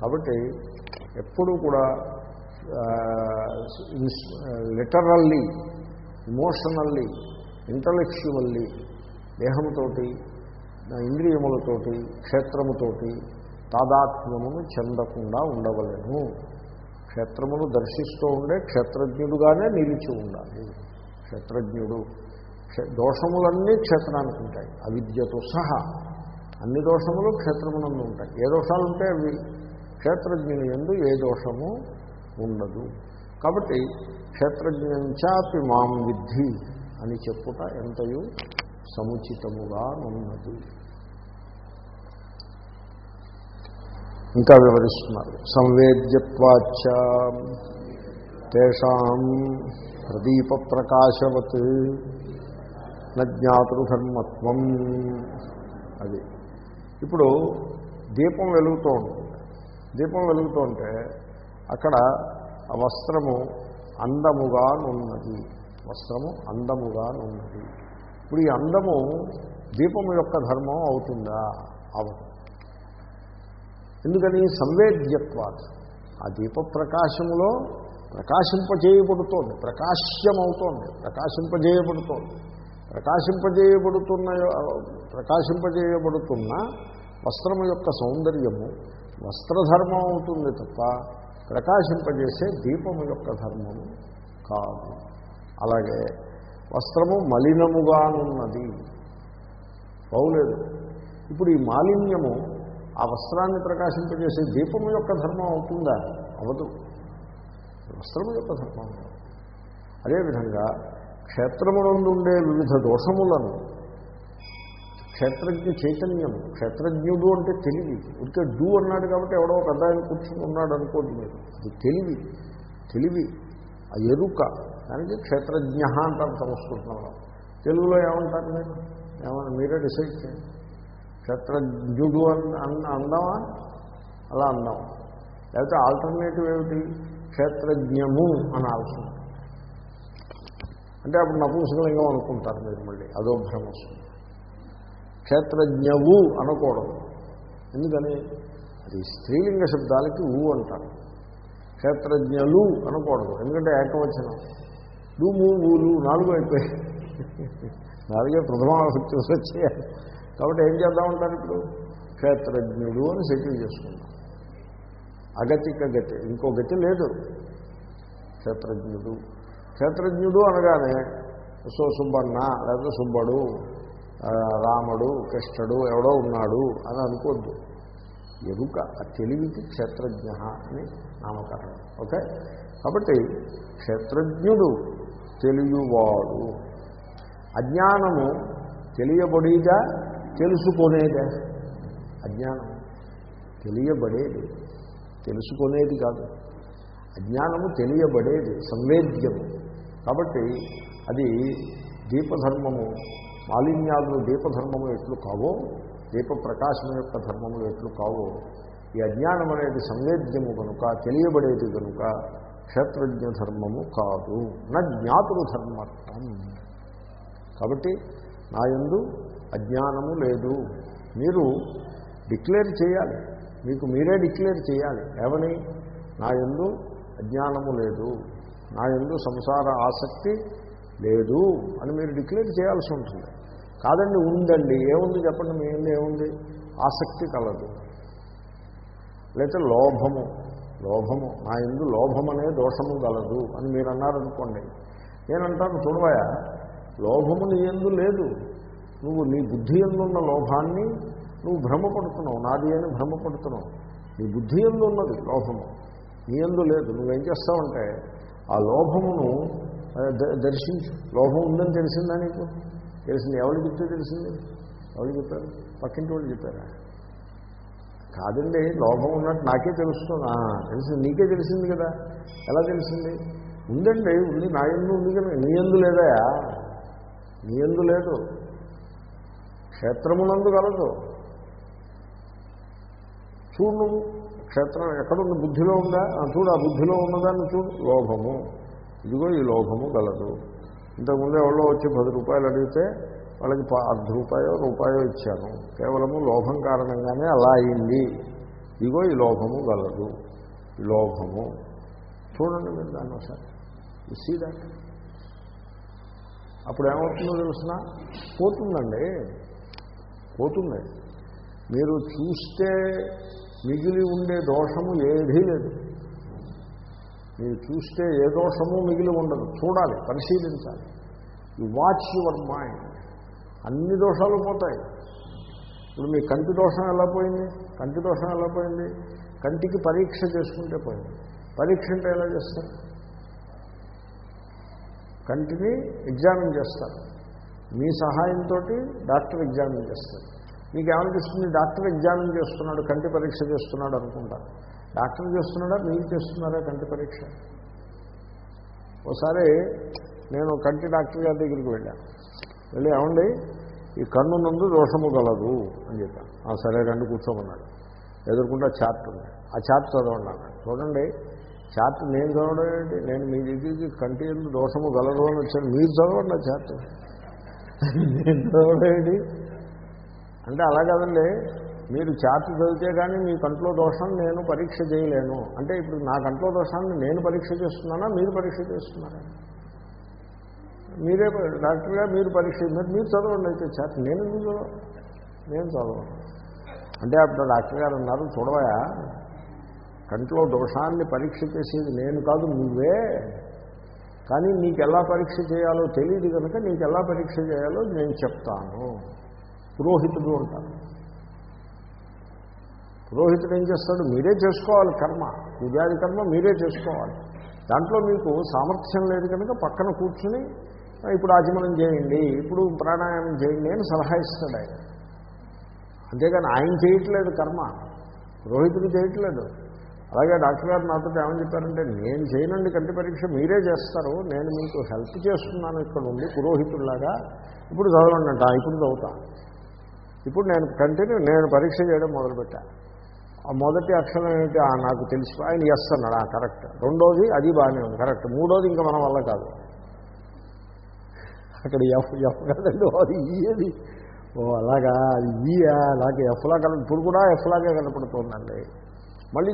కాబట్టి ఎప్పుడూ కూడా లిటరల్లీ ఇమోషనల్లీ ఇంటలెక్చువల్లీ దేహంతోటి ఇంద్రియములతోటి క్షేత్రముతోటి తాదాత్మ్యమును చెందకుండా ఉండవలేను. క్షేత్రమును దర్శిస్తూ ఉండే క్షేత్రజ్ఞుడుగానే నిలిచి ఉండాలి. క్షేత్రజ్ఞుడు దోషములన్నీ క్షేత్రానికి ఉంటాయి అవిద్యతో సహా అన్ని దోషములు క్షేత్రమునందు ఉంటాయి ఏ దోషాలు ఉంటే అవి క్షేత్రజ్ఞుని ఎందు ఏ దోషము ఉండదు. కాబట్టి క్షేత్రజ్ఞంచాపి మాం విద్ధి అని చెప్పుట ఎంతయు సముచితముగా ఉన్నది ఇంకా వివరిస్తున్నారు. సంవేద్యత్వాచ తేషాం ప్రదీప ప్రకాశవత్ నజ్ఞాతృధర్మత్వం అది ఇప్పుడు దీపం వెలుగుతూ ఉంటుంది దీపం వెలుగుతూ ఉంటే అక్కడ ఆ వస్త్రము అందముగా ఉన్నది వస్త్రము అందముగా ఉన్నది ఇప్పుడు ఈ అందము దీపము యొక్క ధర్మం అవుతుందా? అవదు. ఎందుకని? సంవేద్యత్వాత్. ఆ దీప ప్రకాశములో ప్రకాశింపజేయబడుతోంది. ప్రకాశ్యమవుతోంది. ప్రకాశింపజేయబడుతోంది. ప్రకాశింపజేయబడుతున్న ప్రకాశింపజేయబడుతున్న వస్త్రము యొక్క సౌందర్యము వస్త్రధర్మం అవుతుంది తప్ప ప్రకాశింపజేసే దీపము యొక్క ధర్మము కాదు. అలాగే వస్త్రము మలినముగానున్నది బాగులేదు ఇప్పుడు ఈ మాలిన్యము ఆ వస్త్రాన్ని ప్రకాశింపజేసే దీపము యొక్క ధర్మం అవుతుందా? అవదు. వస్త్రము యొక్క ధర్మం. అదేవిధంగా క్షేత్రమునందుండే వివిధ దోషములను క్షేత్రజ్ఞ చైతన్యం. క్షేత్రజ్ఞుడు అంటే తెలివి. ఉడికే డూ అన్నాడు కాబట్టి ఎవడో ఒక అద్దాన్ని కూర్చుని ఉన్నాడు అనుకోండి మీరు. అది తెలివి. తెలివి. ఆ ఎరుక. దానికి క్షేత్రజ్ఞ అంటారు సంస్కృతంలో. తెలుగులో ఏమంటారు మీరు? ఏమన్నా మీరే డిసైడ్ చేయండి. క్షేత్రజ్ఞుడు అని అందామా? అలా అందాం. లేకపోతే ఆల్టర్నేటివ్ ఏమిటి? క్షేత్రజ్ఞము అని ఆలోచన. అంటే అప్పుడు నపూంసకలింగం అనుకుంటారు మీరు మళ్ళీ. అదో భ్రమ వస్తుంది క్షేత్రజ్ఞవు అనకూడదు. ఎందుకని? అది స్త్రీలింగ శబ్దాలకి ఊ అంటారు. క్షేత్రజ్ఞలు అనకూడదు. ఎందుకంటే ఏకవచనం. లు మూ ఊలు నాలుగు అయిపోయాయి నాలుగే ప్రథమాభక్తి వచ్చేయాలి కాబట్టి ఏం చేద్దామంటారు ఇప్పుడు? క్షేత్రజ్ఞుడు అని సెటిల్ చేసుకుంటాం. అగతిక గతి. ఇంకో గతి లేదు. క్షేత్రజ్ఞుడు. క్షేత్రజ్ఞుడు అనగానే సో సుబ్బన్న లేకపోతే సుబ్బడు. రాముడు కృష్ణుడు ఎవడో ఉన్నాడు అని అనుకోద్దు. ఎరుక తెలివికి క్షేత్రజ్ఞ అని నామకరణం. ఓకే? కాబట్టి క్షేత్రజ్ఞుడు తెలియవాడు అజ్ఞానము తెలియబడిగా తెలుసుకునేదే? అజ్ఞానం తెలియబడేది. తెలుసుకునేది కాదు. అజ్ఞానము తెలియబడేది సంవేద్యము. కాబట్టి అది దీపధర్మము. మాలిన్యాలు దీపధర్మము ఎట్లు కావో దీప ప్రకాశం యొక్క ధర్మములు ఎట్లు కావో ఈ అజ్ఞానం అనేది సంవేద్యము కనుక తెలియబడేది కనుక క్షేత్రజ్ఞ ధర్మము కాదు నా జ్ఞాతులు ధర్మర్థం. కాబట్టి నా ఎందు అజ్ఞానము లేదు. మీరు డిక్లేర్ చేయాలి. మీకు మీరే డిక్లేర్ చేయాలి. ఏమని? నా ఎందు అజ్ఞానము లేదు. నా యందు సంసార ఆసక్తి లేదు అని మీరు డిక్లేర్ చేయాల్సి ఉంటుంది. కాదండి ఉందండి. ఏముంది చెప్పండి మీ ఏముంది? ఆసక్తి కలదు. లేకపోతే లోభము. లోభము. నా ఇందు లోభం అనే దోషము గలదు అని మీరు అన్నారనుకోండి నేనంటాను చూడవయా లోభము నీ ఎందు లేదు. నువ్వు నీ బుద్ధి ఎందున్న లోభాన్ని నువ్వు భ్రమపడుతున్నావు నాది అని భ్రమపడుతున్నావు నీ బుద్ధి ఎందు ఉన్నది లోభము. నీ ఎందు లేదు. నువ్వేం చేస్తావంటే ఆ లోభమును ద- దర్శించు. లోభం ఉందని తెలిసిందా నీకు? తెలిసింది. ఎవరు చెప్తే తెలిసింది? ఎవరు చెప్పారు? పక్కింటి వాళ్ళు చెప్పారా? కాదండి లోభం ఉన్నట్టు నాకే తెలుస్తుంది. తెలిసింది నీకే తెలిసింది కదా. ఎలా తెలిసింది? ఉందండి ఉంది నా ఎందు ఉంది కదా. నీ ఎందు లేదా? నీ ఎందు లేదు. క్షేత్రమునందు కలదు. చూడు నువ్వు క్షేత్రం ఎక్కడుంది? బుద్ధిలో ఉందా? చూడు ఆ బుద్ధిలో ఉన్నదాన్ని చూడు. లోభము. ఇదిగో ఈ లోభము గలదు. ఇంతకుముందు ఎవరో వచ్చి పది రూపాయలు అడిగితే వాళ్ళకి అర్ధ రూపాయో రూపాయో ఇచ్చాను. కేవలము లోభం కారణంగానే అలా అయింది. ఇగో ఈ లోభము గలదు. ఈ లోభము. చూడండి మీరు దాన్ని ఒకసారి. సీ దాట్ అప్పుడు ఏమవుతుందో తెలుసిన? పోతుందండి. పోతుంది. మీరు చూస్తే మిగిలి ఉండే దోషము ఏదీ లేదు. మీరు చూస్తే ఏ దోషము మిగిలి ఉండదు. చూడాలి పరిశీలించాలి. యు వాచ్ యువర్ మైండ్ అన్ని దోషాలు పోతాయి. ఇప్పుడు మీ కంటి దోషం ఎలా పోయింది? కంటి దోషం ఎలా పోయింది? కంటికి పరీక్ష చేసుకుంటే పోయింది. పరీక్ష అంటే ఎలా చేస్తారు? కంటిని ఎగ్జామిన్ చేస్తారు. మీ సహాయంతో డాక్టర్ ఎగ్జామిన్ చేస్తారు. మీకు ఏమనిపిస్తుంది? డాక్టర్ ఎగ్జామిన్ చేస్తున్నాడు కంటి పరీక్ష చేస్తున్నాడు అనుకుంటారు డాక్టర్ చేస్తున్నాడా? మీరు చేస్తున్నారా? కంటి పరీక్ష. ఒకసారి నేను కంటి డాక్టర్ గారి దగ్గరికి వెళ్ళాను వెళ్ళి ఏమండి? ఈ కన్ను నందు దోషము గలదు అని చెప్పాను ఆ సరే రండి కూర్చోమన్నాడు. ఎదుర్కొంటే చార్ట్ ఉంది. ఆ చార్ట్ చదవండి అన్నాడు. చూడండి చార్ట్ నేను చదవడం ఏంటి? నేను మీ దగ్గరికి కంటి ఎందు దోషము గలదు అని వచ్చాను. మీరు చదవండి ఆ చార్ట్. నేను చదవడం ఏంటి? అంటే అలా కదండి. మీరు చార్ట్ చదివితే కానీ మీ కంట్లో దోషం నేను పరీక్ష చేయలేను. అంటే ఇప్పుడు నా కంట్లో దోషాన్ని నేను పరీక్ష చేస్తున్నానా? మీరు పరీక్ష చేస్తున్నారా? మీరే డాక్టర్గా మీరు పరీక్ష మీరు చదవండి అయితే చార్ట్. నేను ఎందుకు చదవ నేను చదవను. అంటే అప్పుడు డాక్టర్ గారు అన్నారు చూడవయా కంట్లో దోషాన్ని పరీక్ష చేసేది నేను కాదు నువ్వే. కానీ నీకు ఎలా పరీక్ష చేయాలో తెలియదు కనుక నీకు ఎలా పరీక్ష చేయాలో నేను చెప్తాను. పురోహితుడు ఉంటాను పురోహితుడు ఏం చేస్తాడు? మీరే చేసుకోవాలి కర్మ. పూజాది కర్మ మీరే చేసుకోవాలి. దాంట్లో మీకు సామర్థ్యం లేదు కనుక పక్కన కూర్చుని ఇప్పుడు ఆచమనం చేయండి ఇప్పుడు ప్రాణాయామం చేయండి అని సలహా ఇస్తాడు ఆయన. అంతేగాని ఆయన చేయట్లేదు కర్మ. పురోహితుడు చేయట్లేదు. అలాగే డాక్టర్ గారు నాతో ఏమని చెప్పారంటే నేను చేయనండి కంటి పరీక్ష మీరే చేస్తారు. నేను మీకు హెల్ప్ చేస్తున్నాను ఇక్కడ ఉండి పురోహితుల్లాగా ఇప్పుడు చదవండి అంట. ఇప్పుడు చదువుతా. ఇప్పుడు నేను కంటిన్యూ నేను పరీక్ష చేయడం మొదలుపెట్టాను ఆ మొదటి అక్షరం ఏమిటి? నాకు తెలిసి. ఆయన ఎస్ అన్నాడు. ఆ కరెక్ట్ రెండోది అది బాగానే ఉంది. కరెక్ట్ మూడోది ఇంకా మన వల్ల కాదు. అక్కడ ఎఫ్ ఎఫ్ కదండి అది. ఈయది ఓ అలాగా. అది ఈయా నాకు ఎఫ్లా కన ఇప్పుడు కూడా ఎఫ్లాగే కనపడుతుందండి. మళ్ళీ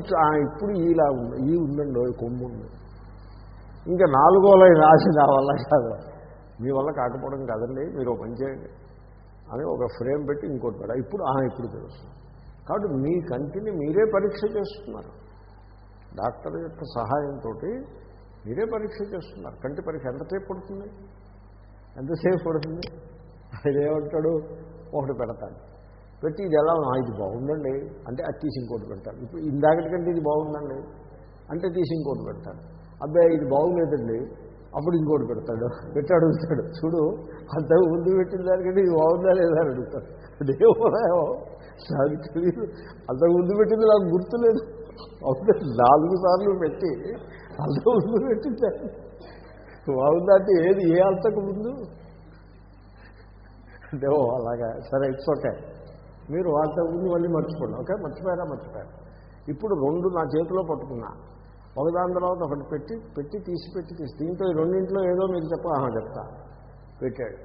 ఇప్పుడు e ఈలా ఉంది. ఈ ఉందండి కొమ్ము ఉంది. ఇంకా నాలుగో లైన్ రాసి నా వల్ల కాదు. మీ వల్ల కాకపోవడం కాదండి. మీరు ఒక పని చేయండి. అని ఒక ఫ్రేమ్ పెట్టి ఇంకోటి పెడ ఇప్పుడు ఇప్పుడు తెలుస్తుంది. కాబట్టి మీ కంటిని మీరే పరీక్ష చేస్తున్నారు. డాక్టర్ యొక్క సహాయంతో మీరే పరీక్ష చేస్తున్నారు. కంటి పరీక్ష ఎంతసేపు పడుతుంది? ఎంతసేపు పడుతుంది? ఆయన ఏమంటాడు ఒకటి పెడతాను పెట్టి ఇది ఎలా ఇది బాగుందండి. అంటే అది తీసి ఇంకోటి పెడతాను ఇప్పుడు ఇందాకటికంటే ఇది బాగుందండి. అంటే తీసి ఇంకోటి పెడతాను అబ్బాయి ఇది బాగులేదండి. అప్పుడు ఇంకోటి పెడతాడు. పెట్టి అడుగుతాడు. చూడు అంత ముందు పెట్టిన దానికంటే ఇది బాగుందా లేదా అని అడుగుతాడు. అదేమో నాకు తెలియదు అంత ముందు పెట్టింది నాకు గుర్తులేదు. అవును నాలుగు సార్లు పెట్టి అంత ముందు పెట్టించాను బాగుందా దాటి ఏది? ఏ అంతకు ముందు? అంటే ఓ అలాగా. సరే ఇట్స్ ఓకే మీరు వాళ్ళ ముందు మళ్ళీ మర్చిపోండి ఓకే? మర్చిపోయారా? మర్చిపోయారు. ఇప్పుడు రెండు నా చేతిలో పట్టుకున్నా. ఒకదాని తర్వాత ఒకటి పెట్టి పెట్టి తీసి పెట్టి తీసి. దీంట్లో రెండింట్లో ఏదో మీకు చెప్ప చెప్తా. పెట్టాడు.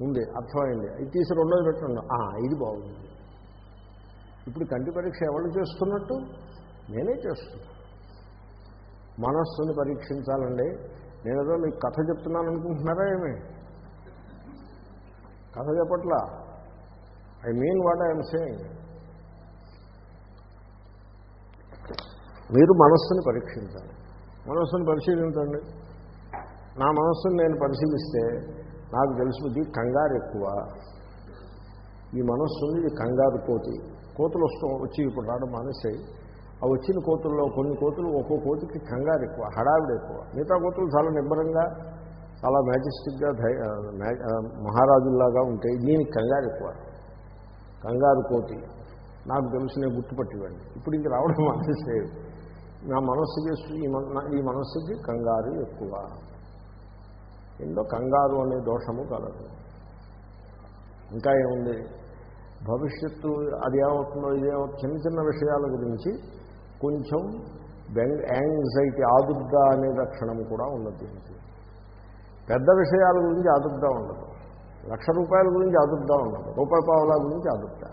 ఉంది అర్థమైంది. ఇది తీసి రెండోది పెట్టండి. ఇది బాగుంది. ఇప్పుడు కంటి పరీక్ష ఎవరు చేస్తున్నట్టు? నేనే చేస్తున్నా. మనస్సుని పరీక్షించాలండి. నేనేదో మీకు కథ చెప్తున్నాను అనుకుంటున్నారా ఏమి? కథ చెప్పట్లా? I mean what I'm saying. మీరు మనస్సుని పరీక్షించాలి. మనస్సును పరిశీలించండి. నా మనస్సును నేను పరిశీలిస్తే నాకు తెలుసుది కంగారు ఎక్కువ. ఈ మనస్సుని ఇది కంగారు కోతి కోతులు వస్తూ వచ్చి ఇప్పుడు రావడం మానేసాయి. ఆ వచ్చిన కోతుల్లో కొన్ని కోతులు ఒక్కో కోతికి కంగారు ఎక్కువ హడావిడి ఎక్కువ. మిగతా కోతులు చాలా నిబ్బరంగా చాలా మ్యాజిస్టిక్గా మహారాజుల్లాగా ఉంటాయి. దీనికి కంగారు ఎక్కువ. కంగారు కోతి నాకు తెలుసు నేను గుర్తుపట్టివ్వండి ఇప్పుడు ఇంక రావడం మానేసేది నా మనస్సుకి ఈ మనస్సుకి కంగారు ఎక్కువ. ఇందులో కంగారు అనే దోషము కలదు. ఇంకా ఏముంది? భవిష్యత్తు అది ఏమవుతుందో ఇదేమవుతుందో చిన్న చిన్న విషయాల గురించి కొంచెం బెంగ్ యాంగ్జైటీ ఆదుర్ద అనే లక్షణం కూడా ఉన్నది దీనికి. పెద్ద విషయాల గురించి ఆదుర్ద ఉండదు. లక్ష రూపాయల గురించి ఆదుర్ద ఉండదు. రూపాయి పావుల గురించి ఆదుర్ద.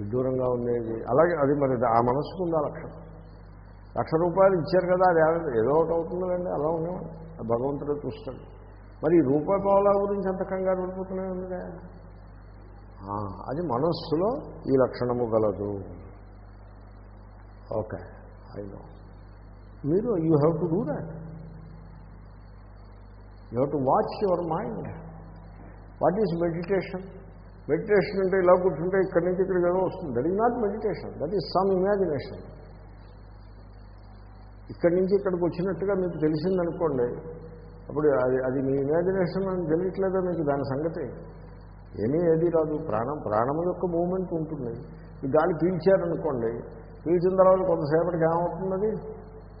విడ్డూరంగా ఉండేది. అలాగే అది మరి ఆ మనసుకుందా లక్ష లక్షణం. లక్ష రూపాయలు ఇచ్చారు కదా అది ఏదో- ఒకటి అవుతుందండి అలా ఉన్నాం భగవంతుడే చూస్తాడు. మరి ఈ రూపాయి గురించి ఎంత కంగారు పడిపోతున్నాయి అది మనస్సులో ఈ లక్షణము గలదు. ఓకే ఐ నో మీరు you have to do that you have to watch your mind what is meditation meditation అంటే ఇలా కూర్చుంటే ఇక్కడి నుంచి ఇక్కడికి ఏదో వస్తుంది. That is not meditation that is some imagination ఇక్కడి నుంచి ఇక్కడికి వచ్చినట్టుగా మీకు తెలిసిందనుకోండి అప్పుడు అది అది మీ ఇమాజినేషన్ అని తెలియట్లేదా మీకు దాని సంగతి? ఏమీ ఏది రాదు. ప్రాణం ప్రాణం యొక్క మూమెంట్ ఉంటుంది. ఈ గాలి పీల్చారనుకోండి పీల్చిన తర్వాత కొంతసేపటికి ఏమవుతుంది అది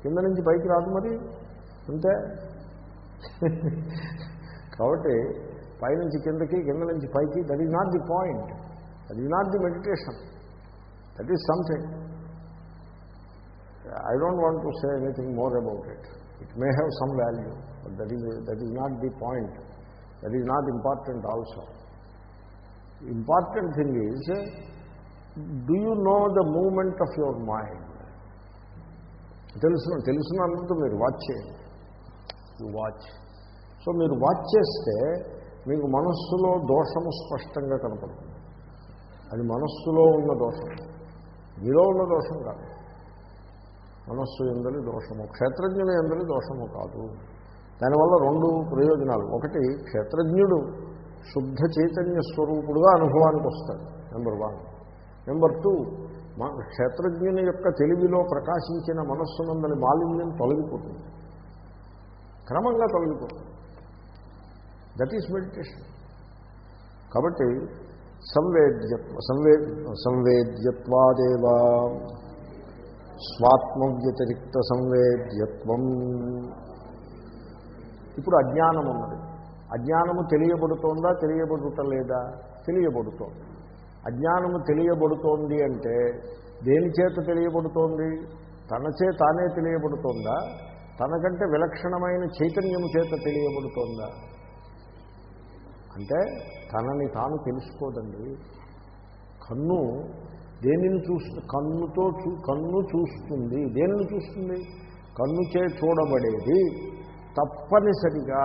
కింద నుంచి పైకి రాదు మరి? అంతే? కాబట్టి పైనుంచి కిందకి కింద నుంచి పైకి that is not the point that is not the meditation that is something I don't want to say anything more about it it may have some value but that is that is not the point that is not important also important thing is do you know the moment of your mind తెలుసు తెలుసున్నందుకు మీరు watch చేయండి. Watch so మీరు watch చేస్తే మీకు మనస్సులో దోషము స్పష్టంగా కనపడుతుంది. అది మనస్సులో ఉన్న దోషం. మీలో ఉన్న దోషం కాదు. మనస్సు ఎందరి దోషము క్షేత్రజ్ఞుని ఎందరి దోషము కాదు. దానివల్ల రెండు ప్రయోజనాలు. ఒకటి క్షేత్రజ్ఞుడు శుద్ధ చైతన్య స్వరూపుడుగా అనుభవానికి వస్తాడు. నెంబర్ వన్ నెంబర్ టూ క్షేత్రజ్ఞుని యొక్క తెలివిలో ప్రకాశించిన మనస్సునందని మాలిన్యం తొలగిపోతుంది. క్రమంగా తొలగిపోతుంది. దట్ ఈస్ మెడిటేషన్ కాబట్టి సంవేద్యత్వ సంవే సంవేద్యత్వాదేవా స్వాత్మ వ్యతిరిక్త సంవేద్యత్వం ఇప్పుడు అజ్ఞానం ఉన్నది. అజ్ఞానము తెలియబడుతోందా తెలియబడుటలేదా? తెలియబడుతోంది. అజ్ఞానము తెలియబడుతోంది అంటే దేని చేత తెలియబడుతోంది? తన చే తానే తెలియబడుతోందా? తనకంటే విలక్షణమైన చైతన్యము చేత తెలియబడుతోందా? అంటే తనని తాను తెలుసుకోదండి. కన్ను దేనిని చూస్తు కన్నుతో చూ కన్ను చూస్తుంది. దేనిని చూస్తుంది? కన్ను చే చూడబడేది తప్పనిసరిగా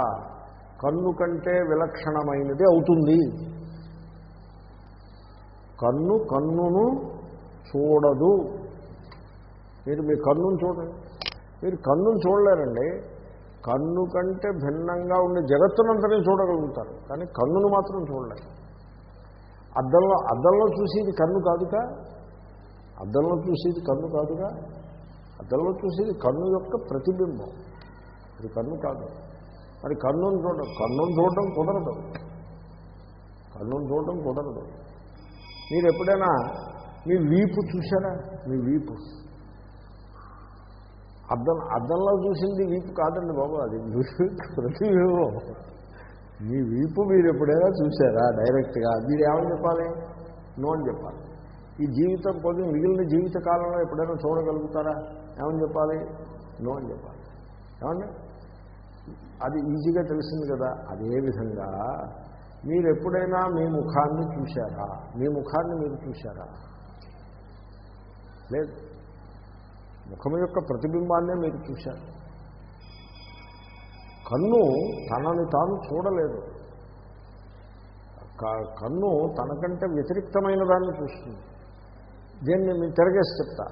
కన్ను కంటే విలక్షణమైనది అవుతుంది. కన్ను కన్నును చూడదు. మీరు మీ కన్నును చూడండి. మీరు కన్నును చూడలేరండి. కన్ను కంటే భిన్నంగా ఉండే జగత్తునంతనే చూడగలుగుతారు. కానీ కన్నును మాత్రం చూడలేరు. అద్దంలో అద్దంలో చూసేది కన్ను కాదుగా అద్దంలో చూసేది కన్ను కాదుగా? అద్దంలో చూసేది కన్ను యొక్క ప్రతిబింబం. ఇది కన్ను కాదు. మరి కన్నును చూడడం కన్నును చూడడం కుదరదు. కన్నును చూడడం కుదరదు. మీరు ఎప్పుడైనా మీ వీపు చూసారా మీ వీపు. అద్దం అద్దంలో చూసింది వీపు కాదండి బాబు అది ప్రతిబింబం. మీ వీపు మీరు ఎప్పుడైనా చూసారా డైరెక్ట్గా. మీరు ఏమని చెప్పాలి? నో అని చెప్పాలి. ఈ జీవితం కొద్ది మిగిలిన జీవిత కాలంలో ఎప్పుడైనా చూడగలుగుతారా? ఏమని చెప్పాలి? నో అని చెప్పాలి. ఏమండి? అది ఈజీగా తెలిసింది కదా. అదేవిధంగా మీరు ఎప్పుడైనా మీ ముఖాన్ని చూశారా? మీ ముఖాన్ని మీరు చూశారా? లేదు. ముఖం యొక్క ప్రతిబింబాన్నే మీరు చూశారు. కన్ను తనని తాను చూడలేదు. కన్ను తనకంటే వ్యతిరిక్తమైన దాన్ని చూస్తుంది. దీన్ని నేను తిరగేసి చెప్తా.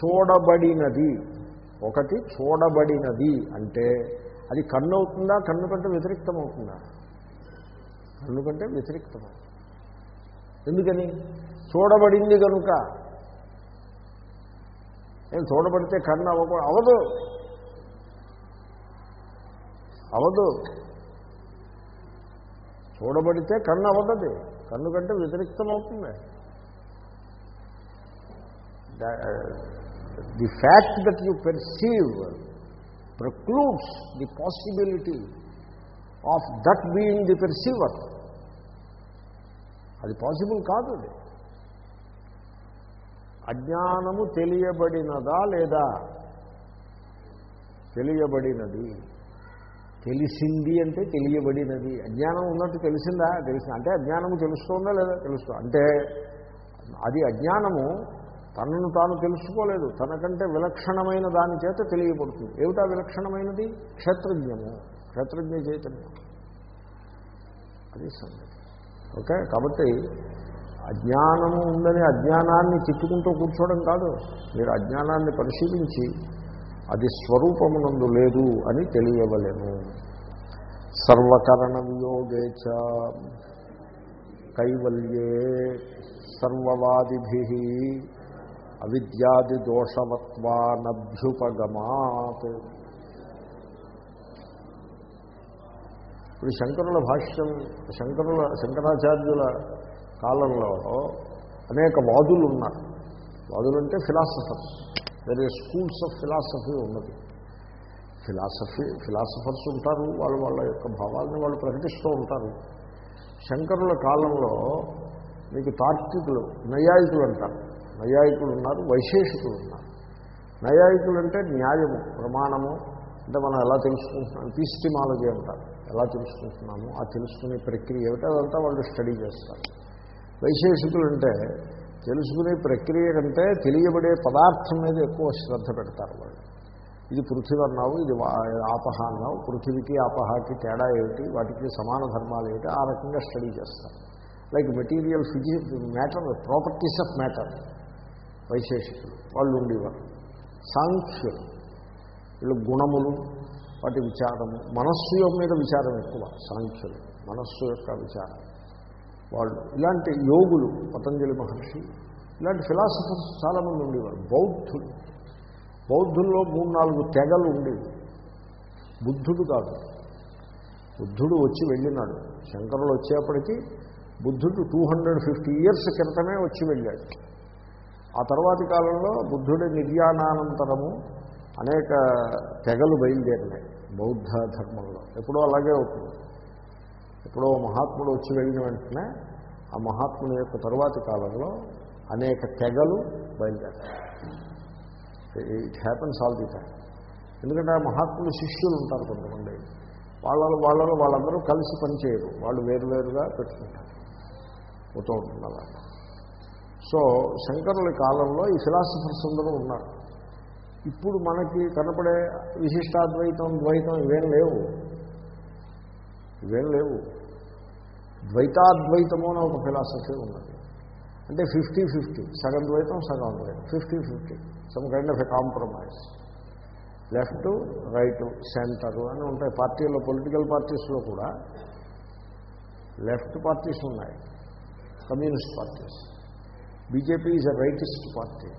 చూడబడినది. ఒకటి చూడబడినది అంటే అది కన్ను అవుతుందా కన్ను కంటే వ్యతిరిక్తం అవుతుందా కన్ను కంటే వ్యతిరిక్తం ఎందుకని? చూడబడింది కనుక నేను చూడబడితే కన్ను అవ్వకూ అవదు. అవదు. చూడబడితే కన్ను అవదది కన్ను కంటే వ్యతిరిక్తం అవుతుంది the fact that you perceive precludes the possibility of that being the perceiver అది పాసిబుల్ కాదు అది. అజ్ఞానము తెలియబడినదా లేదా? తెలియబడినది. తెలిసింది అంటే తెలియబడినది. అజ్ఞానం ఉన్నట్టు తెలిసిందా? తెలిసింది. అంటే అజ్ఞానము తెలుస్తుందా లేదా? తెలుస్తుంది. అంటే అది అజ్ఞానము తనను తాను తెలుసుకోలేదు. తనకంటే విలక్షణమైన దాని చేత తెలియబడుతుంది. ఏమిటా విలక్షణమైనది? క్షేత్రజ్ఞము. క్షేత్రజ్ఞ చైతన్యం. అది సంగతి. ఓకే? కాబట్టి అజ్ఞానము ఉందని అజ్ఞానాన్ని తిట్టుకుంటూ కూర్చోవడం కాదు. మీరు అజ్ఞానాన్ని పరిశీలించి అది స్వరూపమునందు లేదు అని తెలియవలేము సర్వకరణ వియోగే చ కైవల్యే సర్వవాదిభి అవిద్యాది దోషవత్వానభ్యుపగమాత్. ఇప్పుడు శంకరుల భాష్యం శంకరుల శంకరాచార్యుల కాలంలో అనేక వాదులు ఉన్నారు వాదులంటే ఫిలాసఫర్స్. వేరే స్కూల్స్ ఆఫ్ ఫిలాసఫీ ఉన్నది. ఫిలాసఫీ ఫిలాసఫర్స్ ఉంటారు వాళ్ళు వాళ్ళ యొక్క భావాలను వాళ్ళు ప్రకటిస్తూ ఉంటారు. శంకరుల కాలంలో మీకు తార్కికులు నైయాయికులు అంటారు. నైయాయికులు ఉన్నారు వైశేషికులు ఉన్నారు నైయాయికులు అంటే న్యాయము ప్రమాణము అంటే మనం ఎలా తెలుసుకుంటున్నాం పీస్టిమాలజీ అంటారు ఎలా తెలుసుకుంటున్నాము ఆ తెలుసుకునే ప్రక్రియ ఏమిటో అదంతా వాళ్ళు స్టడీ చేస్తారు. వైశేషికులు అంటే తెలుసుకునే ప్రక్రియ కంటే తెలియబడే పదార్థం మీద ఎక్కువ శ్రద్ధ పెడతారు వాళ్ళు. ఇది పృథివీ అన్నావు ఇది ఆపహ అన్నావు పృథివీకి ఆపహాకి తేడా ఏమిటి వాటికి సమాన ధర్మాలు ఏమిటి ఆ రకంగా స్టడీ చేస్తారు. లైక్ మెటీరియల్ ఫిజి మ్యాటర్ ప్రాపర్టీస్ ఆఫ్ మ్యాటర్. వైశేషికులు వాళ్ళు ఉండేవారు సాంఖ్యులు వీళ్ళు గుణములు వాటి విచారము. మనస్సు యొక్క మీద విచారం ఎక్కువ సాంఖ్యులు మనస్సు యొక్క విచారం. వాళ్ళు ఇలాంటి యోగులు పతంజలి మహర్షి ఇలాంటి ఫిలాసఫర్స్ చాలామంది ఉండేవారు బౌద్ధులు. బౌద్ధుల్లో మూడు నాలుగు తెగలు ఉండేవి. బుద్ధుడు కాదు. బుద్ధుడు వచ్చి వెళ్ళినాడు. శంకరులు వచ్చేప్పటికీ బుద్ధుడు టూ హండ్రెడ్ ఫిఫ్టీ ఇయర్స్ క్రితమే వచ్చి వెళ్ళాడు. ఆ తర్వాతి కాలంలో బుద్ధుడి నిర్యాణానంతరము అనేక తెగలు బయలుదేరినాయి బౌద్ధ ధర్మంలో. ఎప్పుడో అలాగే అవుతుంది. ఎప్పుడో మహాత్ముడు వచ్చి వెళ్ళిన వెంటనే ఆ మహాత్ముని యొక్క తరువాతి కాలంలో అనేక తెగలు బయలుదేరాయి it happens all the time ఎందుకంటే ఆ మహాత్ములు శిష్యులు ఉంటారు కొంతమంది. వాళ్ళ వాళ్ళలో వాళ్ళందరూ కలిసి పనిచేయరు. వాళ్ళు వేరువేరుగా పెట్టుకుంటారు. పోతూ ఉంటుంది అలా సో శంకరుల కాలంలో ఈ ఫిలాసఫర్స్ అందరూ ఉన్నారు. ఇప్పుడు మనకి కనపడే విశిష్టాద్వైతం ద్వైతం ఇవేం లేవు. ఇవేం లేవు. ద్వైతాద్వైతము అని ఒక ఫిలాసఫీ ఉన్నది. అంటే ఫిఫ్టీ ఫిఫ్టీ సగం ద్వైతం సగం ద్వైతం. Fifty fifty some kind of a compromise. Left right centre అని ఉంటాయి పార్టీల్లో పొలిటికల్ పార్టీస్లో కూడా లెఫ్ట్ పార్టీస్ ఉన్నాయి. Communist parties. BJP is a rightist party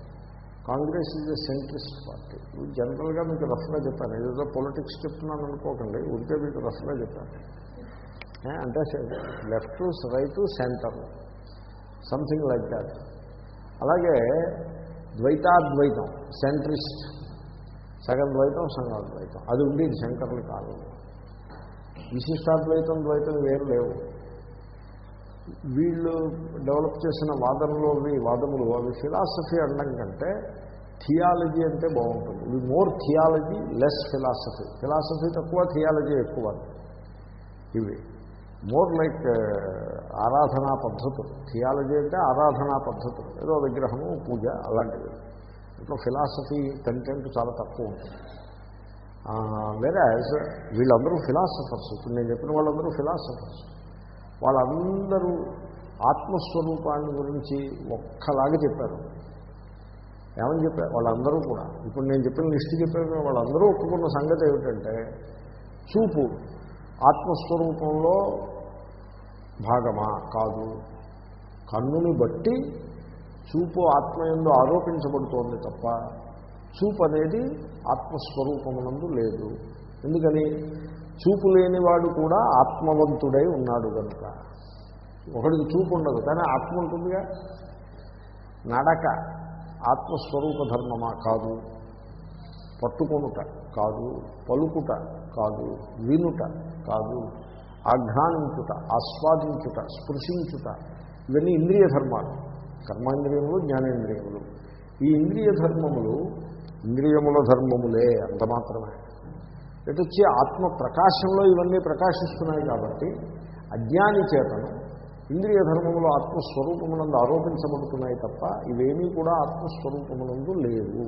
Congress is a centrist party జనరల్గా మీకు రఫ్గా చెప్పాను. ఏదో పొలిటిక్స్ చెప్తున్నాను అనుకోకండి. ఉంటే మీకు రఫ్గా చెప్పాను. అంటే left right centre something like that అలాగే ద్వైతాద్వైతం సెంట్రిస్ట్ సగం ద్వైతం సగం అది ఉండేది శంకరుల కాలంలో విశిష్టాద్వైతం ద్వైతం వేరు లేవు. వీళ్ళు డెవలప్ చేసిన వాదనలో మీ వాదములు అవి ఫిలాసఫీ అనడం కంటే థియాలజీ అంటే బాగుంటుంది. ఇవి more theology less philosophy. Philosophy తక్కువ థియాలజీ ఎక్కువ. ఇవి మోర్ లైక్ ఆరాధనా పద్ధతులు. థియాలజీ అంటే ఆరాధనా పద్ధతులు. ఏదో విగ్రహము పూజ అలాంటివి. ఇంట్లో ఫిలాసఫీ కంటెంట్ చాలా తక్కువ ఉంటుంది. వేరే వీళ్ళందరూ ఫిలాసఫర్స్. ఇప్పుడు నేను చెప్పిన వాళ్ళందరూ ఫిలాసఫర్స్. వాళ్ళందరూ ఆత్మస్వరూపాన్ని గురించి ఒక్కలాగా చెప్పారు. ఏమని చెప్పారు? వాళ్ళందరూ కూడా. ఇప్పుడు నేను చెప్పిన లిస్టు చెప్పాను. వాళ్ళందరూ ఒప్పుకున్న సంగతి ఏమిటంటే చూపు ఆత్మస్వరూపంలో భాగమా కాదు. కన్నుని బట్టి చూపు ఆత్మయందు ఆరోపించబడుతోంది తప్ప చూపు అనేది ఆత్మస్వరూపమునందు లేదు. ఎందుకని? చూపు లేనివాడు కూడా ఆత్మవంతుడై ఉన్నాడు కనుక ఒకడికి చూపు ఉండదు కానీ ఆత్మ ఉంటుందిగా. నడక ఆత్మస్వరూప ధర్మమా కాదు. పట్టుకొనుట కాదు పలుకుట కాదు వినుట కాదు ఆఘ్రానించుట ఆస్వాదించుట స్పృశించుట ఇవన్నీ ఇంద్రియ ధర్మాలు. కర్మాంద్రియములు జ్ఞానేంద్రియములు. ఈ ఇంద్రియ ధర్మములు ఇంద్రియముల ధర్మములే అంత మాత్రమే. ఎటొచ్చి ఆత్మ ప్రకాశంలో ఇవన్నీ ప్రకాశిస్తున్నాయి కాబట్టి అజ్ఞాని చేతను ఇంద్రియ ధర్మములు ఆత్మస్వరూపమునందు ఆరోపించబడుతున్నాయి తప్ప ఇవేమీ కూడా ఆత్మస్వరూపమునందు లేవు.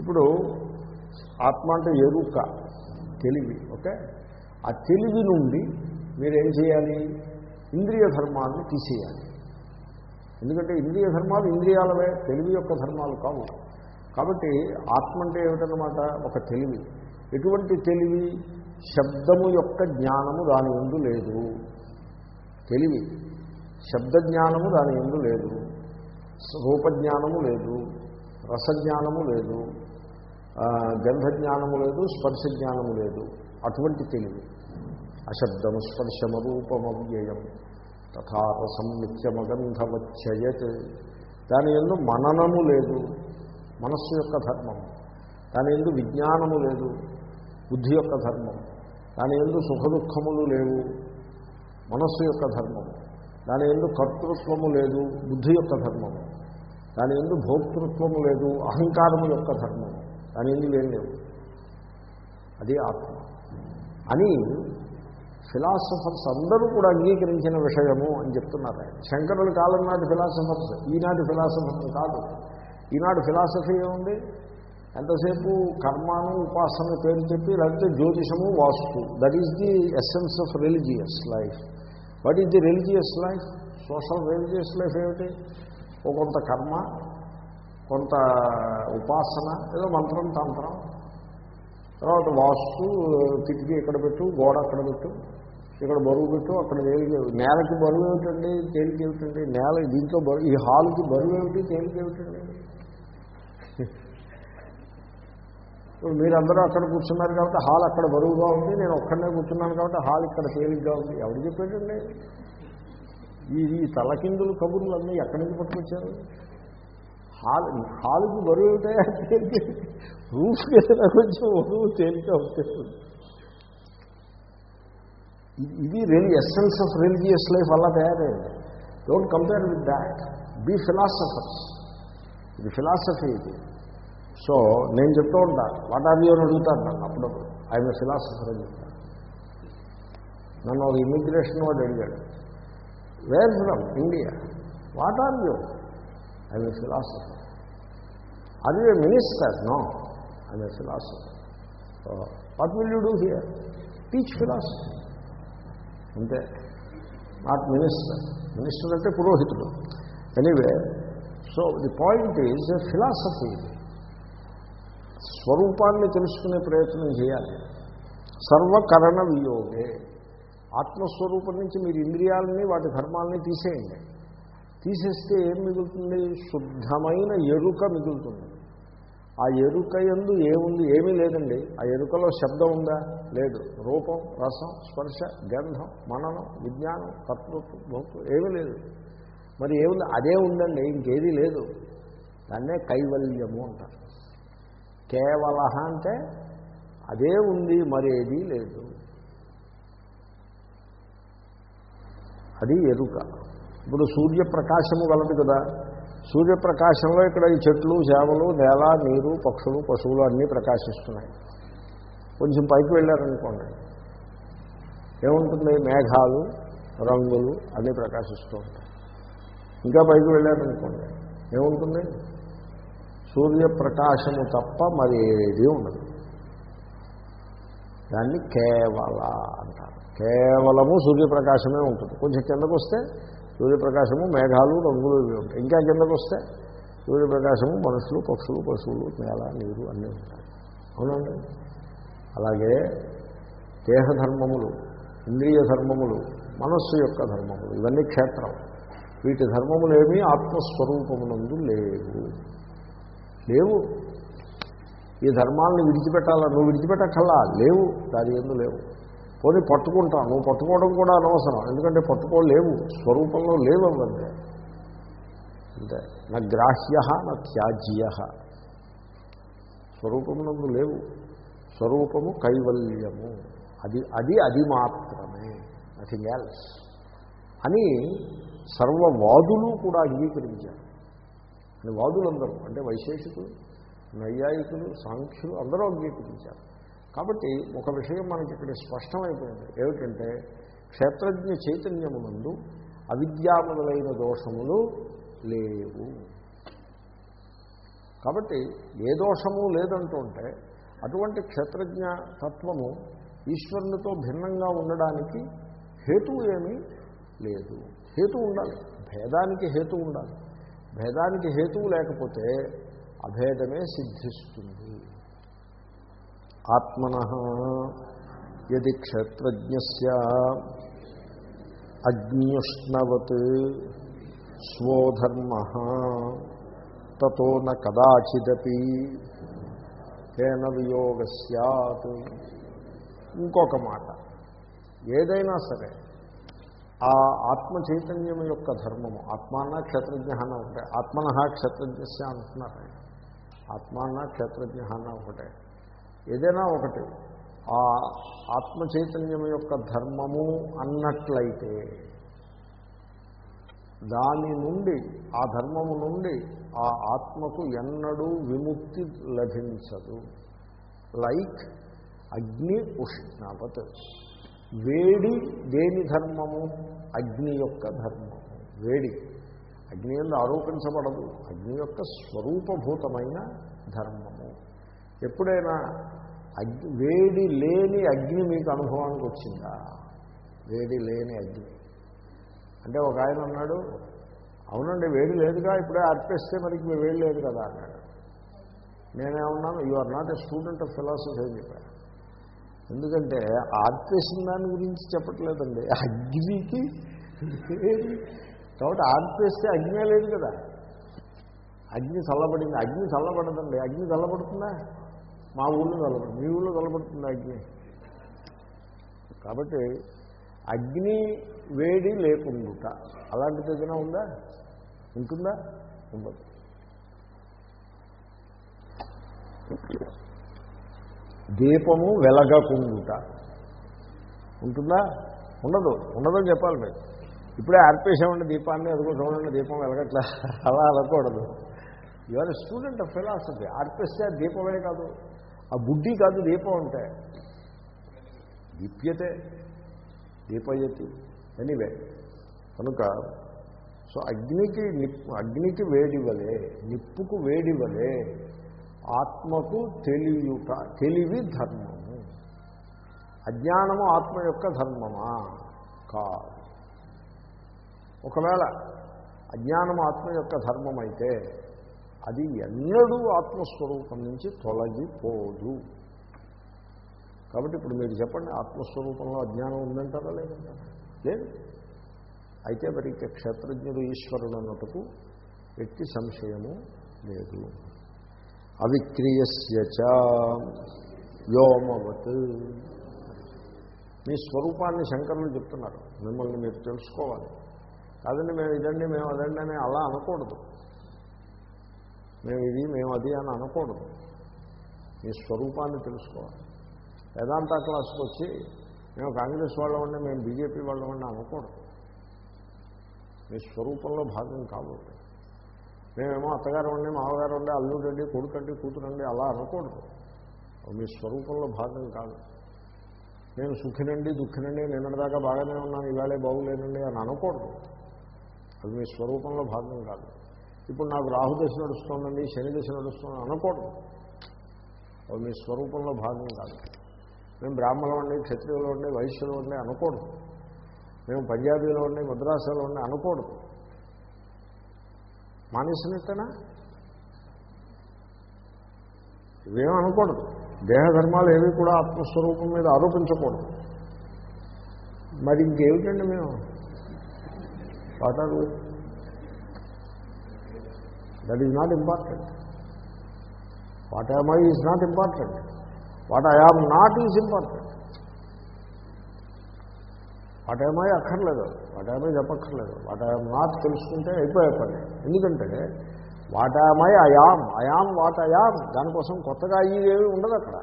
ఇప్పుడు ఆత్మ అంటే ఎరుక తెలివి ఓకే? ఆ తెలివి నుండి మీరేం చేయాలి? ఇంద్రియ ధర్మాన్ని తీసేయాలి. ఎందుకంటే ఇంద్రియ ధర్మాలు ఇంద్రియాలవే తెలివి యొక్క ధర్మాలు కావు. కాబట్టి ఆత్మ అంటే ఏమిటనమాట ఒక తెలివి. ఎటువంటి తెలివి? శబ్దము యొక్క జ్ఞానము దాని ఎందు లేదు. తెలివి. శబ్ద జ్ఞానము దాని ఎందు లేదు. రూపజ్ఞానము లేదు. రసజ్ఞానము లేదు. గంధజ్ఞానము లేదు. స్పర్శ జ్ఞానము లేదు. అటువంటి తెలివి. అశబ్దము స్పర్శము రూపమవ్యయం. తథారసం నిత్యమగంధవచ్చయత్. దాని ఎందు మననము లేదు. మనస్సు యొక్క ధర్మం దాని ఎందు విజ్ఞానము లేదు. బుద్ధి యొక్క ధర్మం. దాని ఎందు సుఖ దుఃఖములు లేవు. మనస్సు యొక్క ధర్మము దాని ఎందు కర్తృత్వము లేదు బుద్ధి యొక్క ధర్మము దాని ఎందు భోక్తృత్వము లేదు అహంకారము యొక్క ధర్మము దాని ఎందు ఏం లేవు. అది ఆత్మ. అని ఫిలాసఫర్స్ అందరూ కూడా అంగీకరించిన విషయము అని చెప్తున్నారు. శంకరుల కాలం నాటి ఫిలాసఫర్స్ ఈనాటి ఫిలాసఫర్స్ కాదు. ఈనాడు ఫిలాసఫీ ఏముంది? ఎంతసేపు కర్మాను ఉపాసన పేరు చెప్పి లేకపోతే జ్యోతిషము వాస్తు. That is the essence of religious life what is the religious life social religious life ఏమిటి? ఓ కొంత కర్మ కొంత ఉపాసన ఏదో మంత్రం తంత్రం. తర్వాత వాస్తు కిటికీ ఇక్కడ పెట్టు గోడ అక్కడ పెట్టు ఇక్కడ బరువు పెట్టు అక్కడ తేలిక నేలకి బరువు ఏమిటండి? తేలిక ఏమిటండి? నేల దీంట్లో బరువు ఈ హాల్కి బరువు ఏమిటి? తేలిక ఏమిటండి? మీరందరూ అక్కడ కూర్చున్నారు కాబట్టి హాల్ అక్కడ బరువుగా ఉంది నేను ఒక్కడనే కూర్చున్నాను కాబట్టి హాల్ ఇక్కడ తేలిగ్గా ఉంది. ఎవరు చెప్పాడండి ఈ ఈ తలకిందులు కబుర్లు అన్నీ ఎక్కడి నుంచి పట్టుకొచ్చారు? హాల్ హాల్కి బరువు తయారు తేలిక రూఫ్ ఏదైనా కొంచెం బరువు తేలిక వచ్చేస్తుంది. ఇది- ఇది real essence of religious life అలా తయారైంది. Don't compare with that. Be philosophers. ఇది ఫిలాసఫీ ఇది. సో నేను చెప్తూ ఉంటా వాట్ ఆర్ యూ అని అడుగుతాను నన్ను అప్పుడప్పుడు. ఆయన ఫిలాసఫర్ అని చెప్తాను నన్ను ఒక ఇమిగ్రేషన్ వాడు అడిగాడు. Where from India what are you ఆయన ఫిలాసఫర్. అది ఏ మినిస్టర్ నో ఆయన philosopher. So what will you do here teach philosophy అంతే నాట్ మినిస్టర్ మినిస్టర్ అంటే పురోహితుడు. Anyway so the point is philosophy స్వరూపాన్ని తెలుసుకునే ప్రయత్నం చేయాలి. సర్వకరణ వియోగే ఆత్మస్వరూపం నుంచి మీరు ఇంద్రియాలని వాటి ధర్మాలని తీసేయండి. తీసేస్తే ఏం మిగులుతుంది? శుద్ధమైన ఎరుక మిగులుతుంది. ఆ ఎరుక ఎందు ఏముంది? ఏమీ లేదండి. ఆ ఎరుకలో శబ్దం ఉందా? లేదు. రూపం రసం స్పర్శ గంధం మననం విజ్ఞానం కర్తృత్వం భోక్తృ ఏమీ లేదు. మరి ఏముంది? అదే ఉందండి. ఇంకేదీ లేదు. దాన్నే కైవల్యము అంటారు. కేవల అంటే అదే ఉంది మరేది లేదు. అది ఎరుక. ఇప్పుడు సూర్యప్రకాశము గలదు కదా. సూర్యప్రకాశంలో ఇక్కడ ఈ చెట్లు చేపలు నేల నీరు పక్షులు పశువులు అన్నీ ప్రకాశిస్తున్నాయి. కొంచెం పైకి వెళ్ళారనుకోండి. ఏముంటుంది? మేఘాలు రంగులు అన్నీ ప్రకాశిస్తూ ఉంటాయి. ఇంకా పైకి వెళ్ళారనుకోండి. ఏముంటుంది? సూర్యప్రకాశము తప్ప మరి ఏది ఉండదు. దాన్ని కేవల అంటారు. కేవలము సూర్యప్రకాశమే ఉంటుంది. కొంచెం కిందకు వస్తే సూర్యప్రకాశము మేఘాలు రంగులు ఇవి ఉంటాయి. ఇంకా కిందకు వస్తే సూర్యప్రకాశము మనుషులు పక్షులు పశువులు నేల నీరు అన్నీ ఉంటాయి. అవునండి? అలాగే దేహధర్మములు ఇంద్రియ ధర్మములు మనస్సు యొక్క ధర్మములు ఇవన్నీ క్షేత్రం. వీటి ధర్మములేమీ ఆత్మస్వరూపమునందు లేవు. లేవు. ఈ ధర్మాలను విడిచిపెట్టాలా? నువ్వు విడిచిపెట్టక్కల్లా లేవు. దాని ఎందు లేవు. పోనీ పట్టుకుంటా నువ్వు పట్టుకోవడం కూడా అనవసరం. ఎందుకంటే పట్టుకోలేవు స్వరూపంలో లేవు అవంతే అంతే. నా గ్రాహ్య నా త్యాజ్య. స్వరూపమునందు లేవు. స్వరూపము కైవల్యము. అది అది అది మాత్రమే. Nothing else. అని సర్వవాదులు కూడా అంగీకరించారు. అని వాదులందరూ అంటే వైశేషికులు నైయాయికులు సాంఖ్యులు అందరూ అంగీకరించారు. కాబట్టి ఒక విషయం మనకి ఇక్కడ స్పష్టమైపోయింది. ఏమిటంటే క్షేత్రజ్ఞ చైతన్యమునందు అవిద్యా దోషములు లేవు. కాబట్టి ఏ దోషము లేదంటుంటే అటువంటి క్షేత్రజ్ఞ తత్వము ఈశ్వరునితో భిన్నంగా ఉండడానికి హేతువు ఏమీ లేదు. హేతు ఉండాలి. భేదానికి హేతు ఉండాలి. భేదానికి హేతువు లేకపోతే అభేదమే సిద్ధిస్తుంది. ఆత్మన ఎది క్షేత్రజ్ఞస్య అగ్నిష్ణవత్ స్వోధర్మ తో నదాచిదీ కదాచిదపి తేన వియోగ సత్. ఇంకొక మాట ఏదైనా సరే ఆ ఆత్మ చైతన్యం యొక్క ధర్మము. ఆత్మాన్న క్షేత్రజ్ఞ అన్న ఒకటే. ఆత్మన క్షేత్రజ్ఞస్య అంటున్నారు ఆయన. ఆత్మాన్న క్షేత్రజ్ఞ అన్న ఒకటే. ఏదైనా ఒకటి. ఆ ఆత్మ చైతన్యం యొక్క ధర్మము అన్నట్లయితే దాని నుండి ఆ ధర్మము నుండి ఆ ఆత్మకు ఎన్నడూ విముక్తి లభించదు. లైక్ అగ్ని ఉష్ణవత్ వేడి దేని ధర్మము? అగ్ని యొక్క ధర్మం. వేడి. అగ్ని ఎందు ఆరోపించబడదు. అగ్ని యొక్క స్వరూపభూతమైన ధర్మము. ఎప్పుడైనా అగ్ని వేడి లేని అగ్ని మీకు అనుభవానికి వచ్చిందా? వేడి లేని అగ్ని. అంటే ఒక ఆయన అన్నాడు అవునండి వేడి లేదుగా ఇప్పుడే అర్పిస్తే మనకి వేడి లేదు కదా అన్నాడు. నేనేమన్నాను you are not a student of philosophy అని చెప్పాను ఎందుకంటే ఆర్పేసిన దాని గురించి చెప్పట్లేదండి. అగ్నికి కాబట్టి ఆర్పేస్తే అగ్నే లేదు కదా. అగ్ని చల్లబడింది. అగ్ని చల్లబడదండి. అగ్ని చల్లబడుతుందా? మా ఊళ్ళో చల్లబడు మీ ఊళ్ళో చల్లబడుతుందా అగ్ని? కాబట్టి అగ్ని వేడి లేకుండుట. అలాంటిది ఏదైనా ఉందా? ఉంటుందా? ఉండదు. దీపము వెలగకుండుట. ఉంటుందా? ఉండదు. ఉండదని చెప్పాలి మీరు. ఇప్పుడే ఆర్పేసామండి దీపాన్ని అదిగో చూడండి దీపం వెలగట్లా. అలా అనకూడదు. ఇవాళ స్టూడెంట్ ఆఫ్ ఫిలాసఫీ ఆర్పిస్తే దీపమే కాదు. ఆ బుద్ధి కాదు దీపం అంటే. దీప్యతే. దీపయతి. ఎనీవే కనుక సో అగ్నికి నిప్పు అగ్నికి వేడి వలే నిప్పుకు వేడి వలే ఆత్మకు తెలియుట తెలివి ధర్మము. అజ్ఞానము ఆత్మ యొక్క ధర్మమా? కాదు. ఒకవేళ అజ్ఞానము ఆత్మ యొక్క ధర్మం అయితే అది ఎన్నడూ ఆత్మస్వరూపం నుంచి తొలగిపోదు. కాబట్టి ఇప్పుడు మీరు చెప్పండి ఆత్మస్వరూపంలో అజ్ఞానం ఉందంటారా లేదంటారా? లేదు. అయితే మరి ఇక క్షేత్రజ్ఞుడు ఈశ్వరుడు అన్నట్టుకు ఎట్టి సంశయము లేదు. అవిక్రియస్య వ్యోమవత్. మీ స్వరూపాన్ని శంకరులు చెప్తున్నారు. మిమ్మల్ని మీరు తెలుసుకోవాలి. కాదండి మేము ఇదండి మేము అదండి అని అలా అనకూడదు. మేము ఇది మేము అది అని అనకూడదు. మీ స్వరూపాన్ని తెలుసుకోవాలి. వేదాంత క్లాస్కి వచ్చి మేము కాంగ్రెస్ వాళ్ళం ఉండి మేము బీజేపీ వాళ్ళం ఉండి అనకూడదు. మీ స్వరూపంలో భాగం కాబట్టి మేమేమో అత్తగారు ఉండి మామగారు ఉండి అల్లుడండి కొడుకండి కూతురండి అలా అనకూడదు. మీ స్వరూపంలో భాగం కాదు. నేను సుఖినండి దుఃఖినండి నిన్నటిదాకా బాగానే ఉన్నాను ఇవాళే బాగులేనండి అని అనకూడదు. అది మీ స్వరూపంలో భాగం కాదు. ఇప్పుడు నాకు రాహుదశ నడుస్తుందండి నడుస్తోందండి దశ నడుస్తుంది అనకూడదు. అవి మీ స్వరూపంలో భాగం కాదు. మేము బ్రాహ్మణులు ఉండి క్షత్రియులు ఉండి వైశ్యులు ఉండి అనకూడదు. మేము పంజాబీలో ఉండి మద్రాసులో ఉండి అనకూడదు. మానేసినట్టేనా? ఇవేం అనకూడదు దేహధర్మాలు ఏవి కూడా ఆత్మస్వరూపం మీద ఆరోపించకూడదు. మరి ఇంకేమిటండి మేము what that is not important what I is not important what I am not is important what అక్కర్లేదు వాట్ చెప్పక్కర్లేదు. వాట్ ఐఎమ్ నాట్ తెలుసుకుంటే అయిపోయే పని. ఎందుకంటే what I am I am I am what దానికోసం కొత్తగా అయ్యేవి ఉండదు అక్కడ.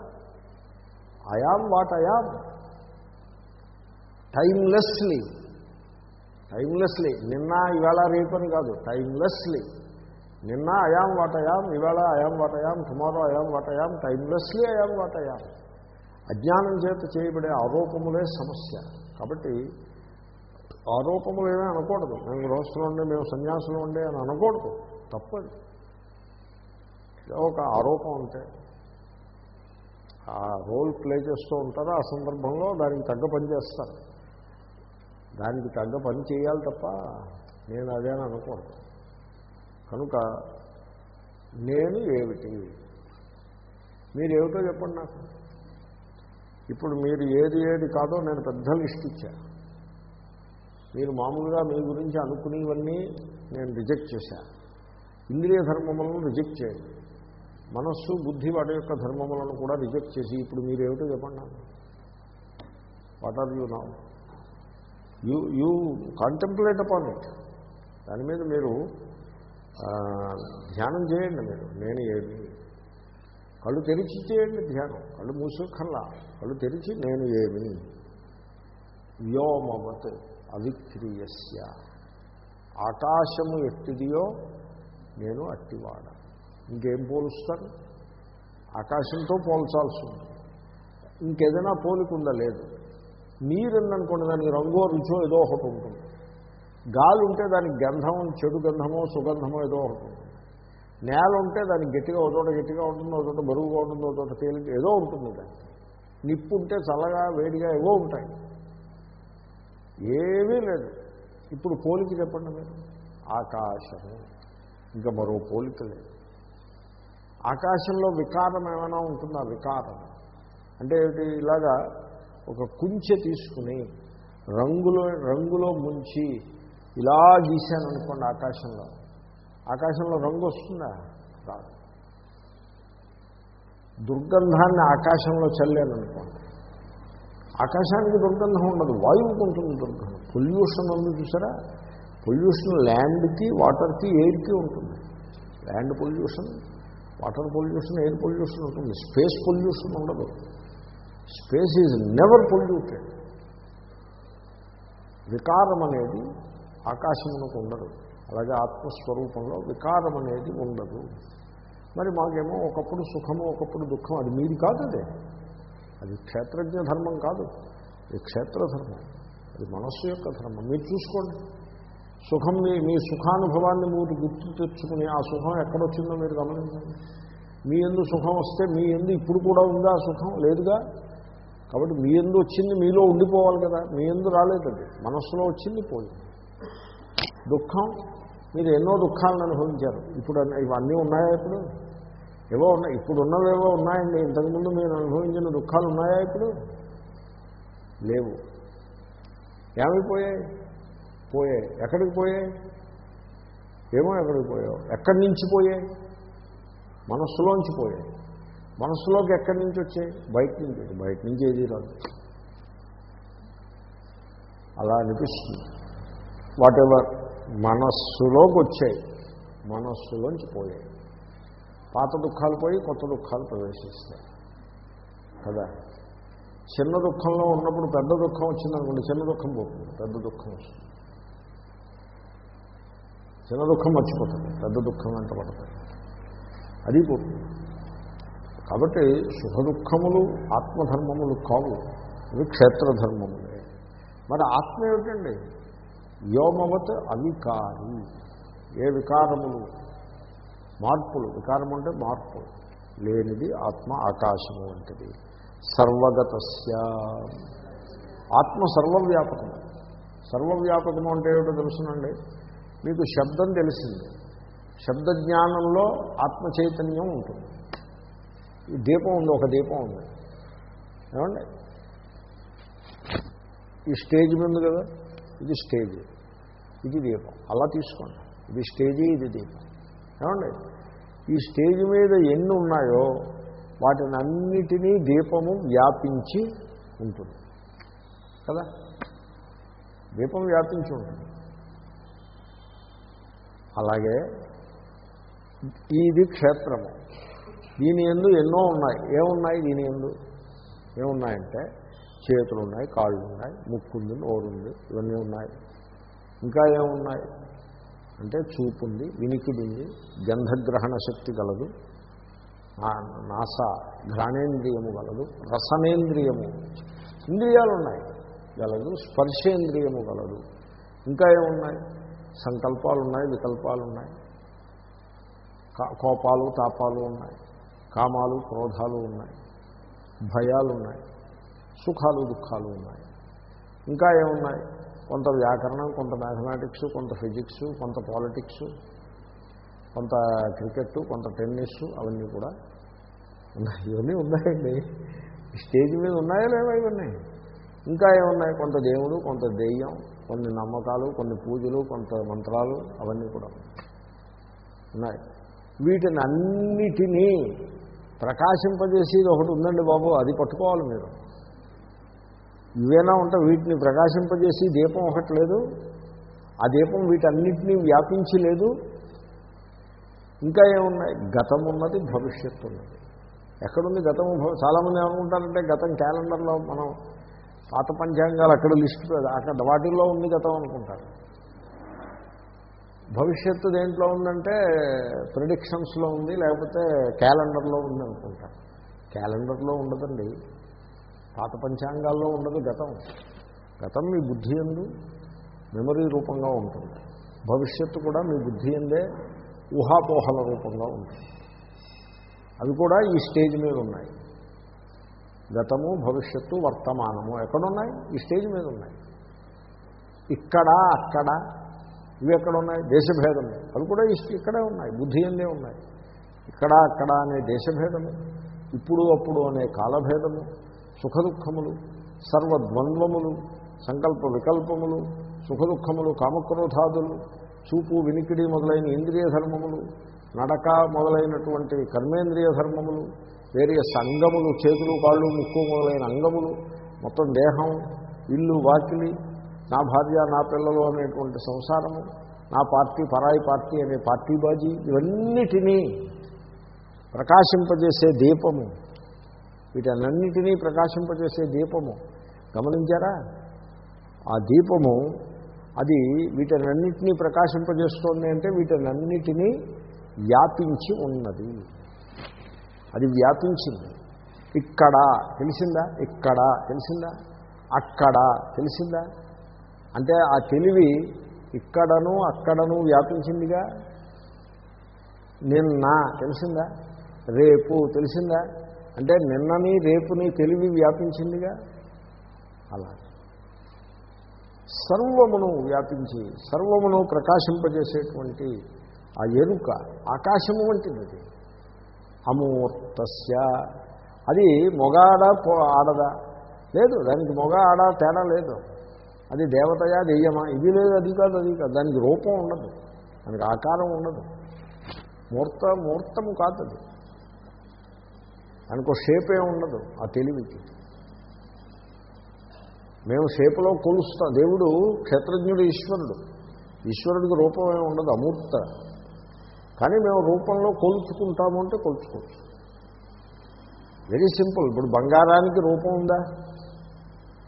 I am what I am timelessly timelessly నిన్న ఇవాళ రేపని కాదు టైమ్లెస్లీ నిన్న I am what I am ఇవాళ I am what I am tomorrow I am what I am timelessly I am what I am అజ్ఞానం చేత చేయబడే ఆరోపములే సమస్య. కాబట్టి ఆరోపములు ఏమీ అనకూడదు. మేము గృహస్థులు ఉండే మేము సన్యాసులు ఉండే అని అనకూడదు. తప్పది. ఒక ఆరోపం ఉంటే ఆ రోల్ ప్లే చేస్తూ ఉంటారు ఆ సందర్భంలో దానికి తగ్గ పని చేస్తారు. దానికి తగ్గ పని చేయాలి తప్ప నేను అదే అని అనుకోను కనుక నేను ఏమిటి? మీరు చెప్పండి నాకు. ఇప్పుడు మీరు ఏది ఏది కాదో నేను పెద్ద లిస్ట్ ఇచ్చాను మీరు మామూలుగా మీ గురించి అనుకునేవన్నీ నేను రిజెక్ట్ చేశాను ఇంద్రియ ధర్మములను రిజెక్ట్ చేయండి. మనస్సు బుద్ధి వాటి యొక్క ధర్మములను కూడా రిజెక్ట్ చేసి ఇప్పుడు మీరు ఏమిటో చెప్పండి. వాట్ ఆర్ యూ నా you you contemplate upon it దాని మీద మీరు ధ్యానం చేయండి మీరు. నేను ఏమి కళ్ళు తెరిచి చేయండి ధ్యానం. కళ్ళు మూసుకల్లా కళ్ళు తెరిచి నేను ఏమి? వ్యోమవత్ అవిక్రియస్య. ఆకాశము ఎట్టిదియో నేను అట్టివాడ. ఇంకేం పోలుస్తాను ఆకాశంతో పోల్చాల్సి ఉంది ఇంకేదైనా పోలికుందా? లేదు. నీరుందనుకోండి దానికి రంగో రుచో ఏదో ఒకటి ఉంటుంది. గాలి ఉంటే దానికి గంధం చెడు గంధమో సుగంధమో ఏదో ఒకటి ఉంటుంది. నేల ఉంటే దానికి గట్టిగా ఒక చోట గట్టిగా ఉంటుంది ఒక చోట బరువుగా ఉంటుంది ఒక చోట తేలిక ఏదో ఉంటుంది దానికి నిప్పు ఉంటే చల్లగా వేడిగా ఏవో ఉంటాయి. ఏమీ లేదు. ఇప్పుడు పోలిక చెప్పండి మీరు. ఆకాశము. ఇంకా మరో పోలిక లేదు. ఆకాశంలో వికారం ఏమైనా ఉంటుందా? వికారం. అంటే ఇలాగా ఒక కుంచె తీసుకుని రంగులో రంగులో ముంచి ఇలా గీశాను అనుకోండి ఆకాశంలో. ఆకాశంలో రంగు వస్తుందా? రాదు. దుర్గంధాన్ని ఆకాశంలో చల్లాననుకోండి ఆకాశానికి దుర్గంధం ఉండదు వాయువుకు ఉంటుంది దుర్గంధం. పొల్యూషన్ ఉంది చూసారా? పొల్యూషన్ ల్యాండ్కి వాటర్కి ఎయిర్కి ఉంటుంది. Land pollution water pollution air pollution ఉంటుంది. స్పేస్ పొల్యూషన్ ఉండదు. Space is never polluted. వికారం అనేది ఆకాశమునకు ఉండదు. అలాగే ఆత్మస్వరూపంలో వికారం అనేది ఉండదు. మరి మాకేమో ఒకప్పుడు సుఖము ఒకప్పుడు దుఃఖం అది మీది కాదు అదే. అది క్షేత్రజ్ఞ ధర్మం కాదు. ఇది క్షేత్రధర్మం అది మనస్సు యొక్క ధర్మం. మీరు చూసుకోండి. సుఖం మీ మీ సుఖానుభవాన్ని మీరు గుర్తు తెచ్చుకుని ఆ సుఖం ఎక్కడొచ్చిందో మీరు గమనించండి. మీ ఎందు సుఖం వస్తే మీ ఎందు ఇప్పుడు కూడా ఉందా ఆ సుఖం? లేదుగా? కాబట్టి మీ ఎందు వచ్చింది మీలో ఉండిపోవాలి కదా. మీ ఎందు రాలేదు అది. మనస్సులో వచ్చింది పోయింది. దుఃఖం. మీరు ఎన్నో దుఃఖాలను అనుభవించారు. ఇప్పుడు ఇవన్నీ ఉన్నాయా ఇప్పుడు? ఏవో ఉన్నాయి. ఇప్పుడు ఉన్నవేవో ఉన్నాయండి. ఇంతకుముందు మీరు అనుభవించిన దుఃఖాలు ఉన్నాయా ఇప్పుడు? లేవు. ఏమైపోయాయి పోయాయి? ఎక్కడికి పోయాయి? ఏమో ఎక్కడికి పోయావు? ఎక్కడి నుంచి పోయాయి? మనస్సులోంచి పోయాయి. మనస్సులోకి ఎక్కడి నుంచి వచ్చాయి? బయట నుంచి. బయట నుంచి ఏది రాదు. అలా అనిపిస్తుంది. వాట్ ఎవర్ మనస్సులోకి వచ్చాయి మనస్సులోంచి పోయాయి. పాత దుఃఖాలు పోయి కొత్త దుఃఖాలు ప్రవేశిస్తాయి. కదా? చిన్న దుఃఖంలో ఉన్నప్పుడు పెద్ద దుఃఖం వచ్చిందనుకోండి చిన్న దుఃఖం పోతుంది పెద్ద దుఃఖం వస్తుంది. చిన్న దుఃఖం మర్చిపోతుంది పెద్ద దుఃఖం వెంట పడుతుంది అది పోతుంది. కాబట్టి సుఖ దుఃఖములు ఆత్మధర్మములు కావు. ఇవి క్షేత్రధర్మములే. మరి ఆత్మ ఏమిటండి? వ్యోమవత్ అవికారి. ఏ వికారములు? మార్పులు. వికారం అంటే మార్పు. లేనిది ఆత్మ ఆకాశము వంటిది. సర్వగతస్య. ఆత్మ సర్వవ్యాపకము. సర్వవ్యాపకము అంటే ఏమిటో తెలుసునండి? మీకు శబ్దం తెలిసింది. శబ్ద జ్ఞానంలో ఆత్మ చైతన్యం ఉంటుంది. ఈ దీపం ఉంది ఒక దీపం ఉంది. ఏమండి? ఈ స్టేజ్ ఉంది కదా? ఇది స్టేజ్. ఇది దీపం. అలా తీసుకోండి. ఇది స్టేజీ ఇది దీపం. ఏమండి? ఈ స్టేజ్ మీద ఎన్ని ఉన్నాయో వాటిని అన్నిటినీ దీపము వ్యాపించి ఉంటుంది. కదా? దీపం వ్యాపించి ఉంటుంది. అలాగే ఇది క్షేత్రము. దీని ఎందు ఎన్నో ఉన్నాయి. ఏమున్నాయి దీని ఎందు? ఏమున్నాయంటే చేతులు ఉన్నాయి కాళ్ళు ఉన్నాయి ముక్కుంది నోరుంది ఇవన్నీ ఉన్నాయి. ఇంకా ఏమున్నాయి? అంటే చూపు ఉంది వినికిడి ఉంది గంధగ్రహణ శక్తి గలదు నా- నాస ఘ్రాణేంద్రియము గలదు రసనేంద్రియము ఇంద్రియాలు ఉన్నాయి గలదు స్పర్శేంద్రియము గలదు. ఇంకా ఏమున్నాయి? సంకల్పాలు ఉన్నాయి వికల్పాలు ఉన్నాయి కా- కోపాలు తాపాలు ఉన్నాయి. కామాలు క్రోధాలు ఉన్నాయి. భయాలు ఉన్నాయి సుఖాలు దుఃఖాలు ఉన్నాయి. ఇంకా ఏమున్నాయి? కొంత వ్యాకరణం కొంత మ్యాథమెటిక్స్ కొంత ఫిజిక్స్ కొంత పాలిటిక్స్ కొంత క్రికెట్ కొంత టెన్నిస్ అవన్నీ కూడా ఉన్నాయి. ఇవన్నీ ఉన్నాయండి. స్టేజ్ మీద ఉన్నాయా లేవా ఇవన్నీ? ఇంకా ఏమున్నాయి? కొంత దేవుడు కొంత దెయ్యం కొన్ని నమ్మకాలు కొన్ని పూజలు కొంత మంత్రాలు అవన్నీ కూడా ఉన్నాయి. వీటిని అన్నిటినీ ప్రకాశింపజేసేది ఒకటి ఉందండి బాబు. అది పట్టుకోవాలి మీరు. ఇవేనా ఉంటే వీటిని ప్రకాశింపజేసి దీపం ఒకటి లేదు. ఆ దీపం వీటన్నిటినీ వ్యాపించి లేదు. ఇంకా ఏమున్నాయి? గతం ఉన్నది భవిష్యత్తు ఉన్నది. ఎక్కడుంది గతము చాలామంది ఏమనుకుంటారంటే గతం క్యాలెండర్లో మనం పాత పంచాంగాలు అక్కడ లిస్ట్ అక్కడ వాటిల్లో ఉంది గతం అనుకుంటారు. భవిష్యత్తు దేంట్లో ఉందంటే ప్రిడిక్షన్స్లో ఉంది లేకపోతే క్యాలెండర్లో ఉంది అనుకుంటారు. క్యాలెండర్లో ఉండదండి. పాత పంచాంగాల్లో ఉండదు గతం. గతం మీ బుద్ధి ఎందు మెమరీ రూపంగా ఉంటుంది. భవిష్యత్తు కూడా మీ బుద్ధి ఎందే ఊహాపోహల రూపంగా ఉంటుంది. అవి కూడా ఈ స్టేజ్ మీద ఉన్నాయి. గతము భవిష్యత్తు వర్తమానము ఎక్కడున్నాయి? ఈ స్టేజ్ మీద ఉన్నాయి. ఇక్కడ అక్కడ ఇవి ఎక్కడ ఉన్నాయి దేశభేదము అవి కూడా ఈ స్టే- ఇక్కడే ఉన్నాయి. బుద్ధి ఎందే ఉన్నాయి. ఇక్కడ అక్కడ అనే దేశభేదము ఇప్పుడు అప్పుడు అనే కాలభేదము సుఖదుఖములు సర్వద్వంద్వములు సంకల్ప వికల్పములు సుఖదుఖములు కామక్రోధాదులు చూపు వినికిడి మొదలైన ఇంద్రియ ధర్మములు నడక మొదలైనటువంటి కర్మేంద్రియ ధర్మములు వేరియస్ అంగములు చేతులు కాళ్ళు ముక్కు మొదలైన అంగములు మొత్తం దేహం ఇల్లు వాకిలి నా భార్య నా పిల్లలు అనేటువంటి సంసారము నా పార్టీ పరాయి పార్టీ అనే పార్టీ బాజీ ఇవన్నిటినీ ప్రకాశింపజేసే దీపము వీటన్నిటినీ ప్రకాశింపజేసే దీపము. గమనించారా? ఆ దీపము అది వీటన్నిటినీ ప్రకాశింపజేస్తోంది అంటే వీటన్నిటినీ వ్యాపించి ఉన్నది. అది వ్యాపించింది. ఇక్కడ తెలిసిందా? ఇక్కడ తెలిసిందా? అక్కడ తెలిసిందా? అంటే ఆ తెలివి ఇక్కడను అక్కడను వ్యాపించిందిగా? నిన్న తెలిసిందా? రేపు తెలిసిందా? అంటే నిన్నని రేపుని తెలివి వ్యాపించిందిగా? అలా. సర్వమును వ్యాపించి సర్వమును ప్రకాశింపజేసేటువంటి ఆ ఎరుక ఆకాశము వంటిది అది అమూర్తస్య అది మొగాడ ఆడదా? లేదు దానికి మొగ ఆడ తేడా లేదు. అది దేవతయా దెయ్యమా? ఇది లేదు అది కాదు అది కాదు. దానికి రూపం ఉండదు. దానికి ఆకారం ఉండదు. మూర్త మూర్తము కాదు అది దానికి షేపే ఉండదు ఆ తెలివికి. మేము షేపులో కొలుస్తాం. దేవుడు క్షేత్రజ్ఞుడు ఈశ్వరుడు. ఈశ్వరుడికి రూపం ఏమి ఉండదు అమూర్త. కానీ మేము రూపంలో కొలుచుకుంటాము అంటే కొలుచుకోవచ్చు. వెరీ సింపుల్ ఇప్పుడు బంగారానికి రూపం ఉందా?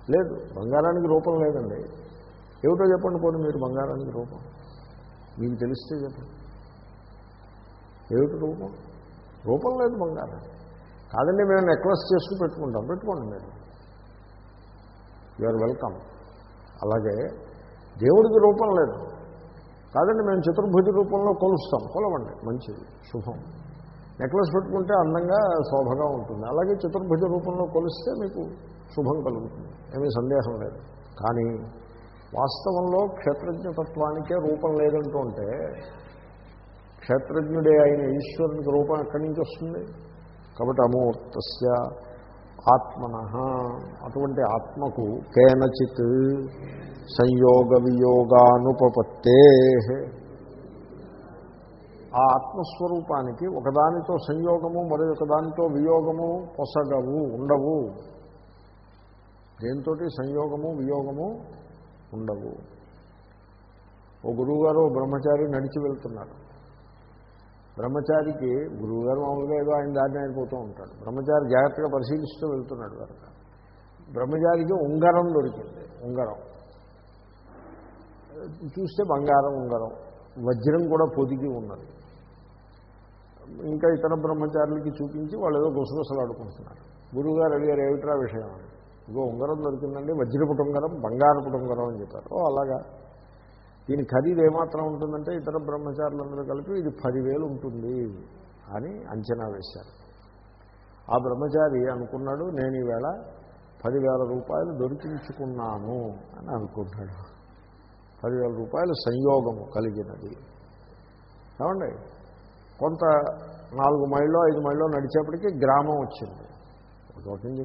లేదు. బంగారానికి రూపం లేదండి. ఏమిటో చెప్పండి పోనీ మీరు బంగారానికి రూపం. మీకు తెలిస్తే చెప్పండి. ఏమిటి రూపం? రూపం లేదు బంగారం కాదండి మేము నెక్లెస్ చేస్తూ పెట్టుకుంటాం. పెట్టుకోండి మీరు. యూఆర్ వెల్కమ్ అలాగే దేవుడికి రూపం లేదు. కాదండి మేము చతుర్భుజ రూపంలో కొలుస్తాం. కొలవండి మంచిది శుభం. నెక్లెస్ పెట్టుకుంటే అందంగా శోభగా ఉంటుంది. అలాగే చతుర్భుజ రూపంలో కొలిస్తే మీకు శుభం కలుగుతుంది. ఏమీ సందేహం లేదు. కానీ వాస్తవంలో క్షేత్రజ్ఞతత్వానికే రూపం లేదంటూ ఉంటే క్షేత్రజ్ఞుడే అయిన ఈశ్వరునికి రూపం ఎక్కడి నుంచి వస్తుంది? కాబట్టి అమూర్తస్య ఆత్మన. అటువంటి ఆత్మకు కేనచిత్ సంయోగ వియోగానుపపత్తే ఆ ఆత్మస్వరూపానికి ఒకదానితో సంయోగము మరొక దానితో వియోగము పొసగవు ఉండవు. దేంతో సంయోగము వియోగము ఉండవు. ఓ గురువుగారు బ్రహ్మచారి నడిచి వెళ్తున్నారు. బ్రహ్మచారికి గురువుగారు మామూలుగా ఏదో ఆయన దారిని ఆయన పోతూ ఉంటాడు. బ్రహ్మచారి జాగ్రత్తగా పరిశీలిస్తూ వెళ్తున్నాడు కనుక బ్రహ్మచారికి ఉంగరం దొరికింది. ఉంగరం. చూస్తే బంగారం ఉంగరం. వజ్రం కూడా పొదిగి ఉన్నది. ఇంకా ఇతర బ్రహ్మచారులకి చూపించి వాళ్ళు ఏదో గుసగుసలు ఆడుకుంటున్నారు గురువుగారు అడిగారు ఏమిట్రా విషయం? ఇదిగో ఇగో ఉంగరం దొరికిందండి. వజ్ర ఉంగరం బంగారపుట అని చెప్పారు. ఓ అలాగా. దీని ఖరీదు ఏమాత్రం ఉంటుందంటే ఇతర బ్రహ్మచారులందరూ కలిపి ఇది పదివేలు ఉంటుంది అని అంచనా వేశారు. ఆ బ్రహ్మచారి అనుకున్నాడు నేను ఈవేళ పదివేల రూపాయలు దొరికించుకున్నాను అని అనుకున్నాడు పదివేల రూపాయలు సంయోగము కలిగినది. ఏమండి? కొంత నాలుగు మైళ్ళో ఐదు మైళ్ళో నడిచేప్పటికీ గ్రామం వచ్చింది. ఒక నుంచి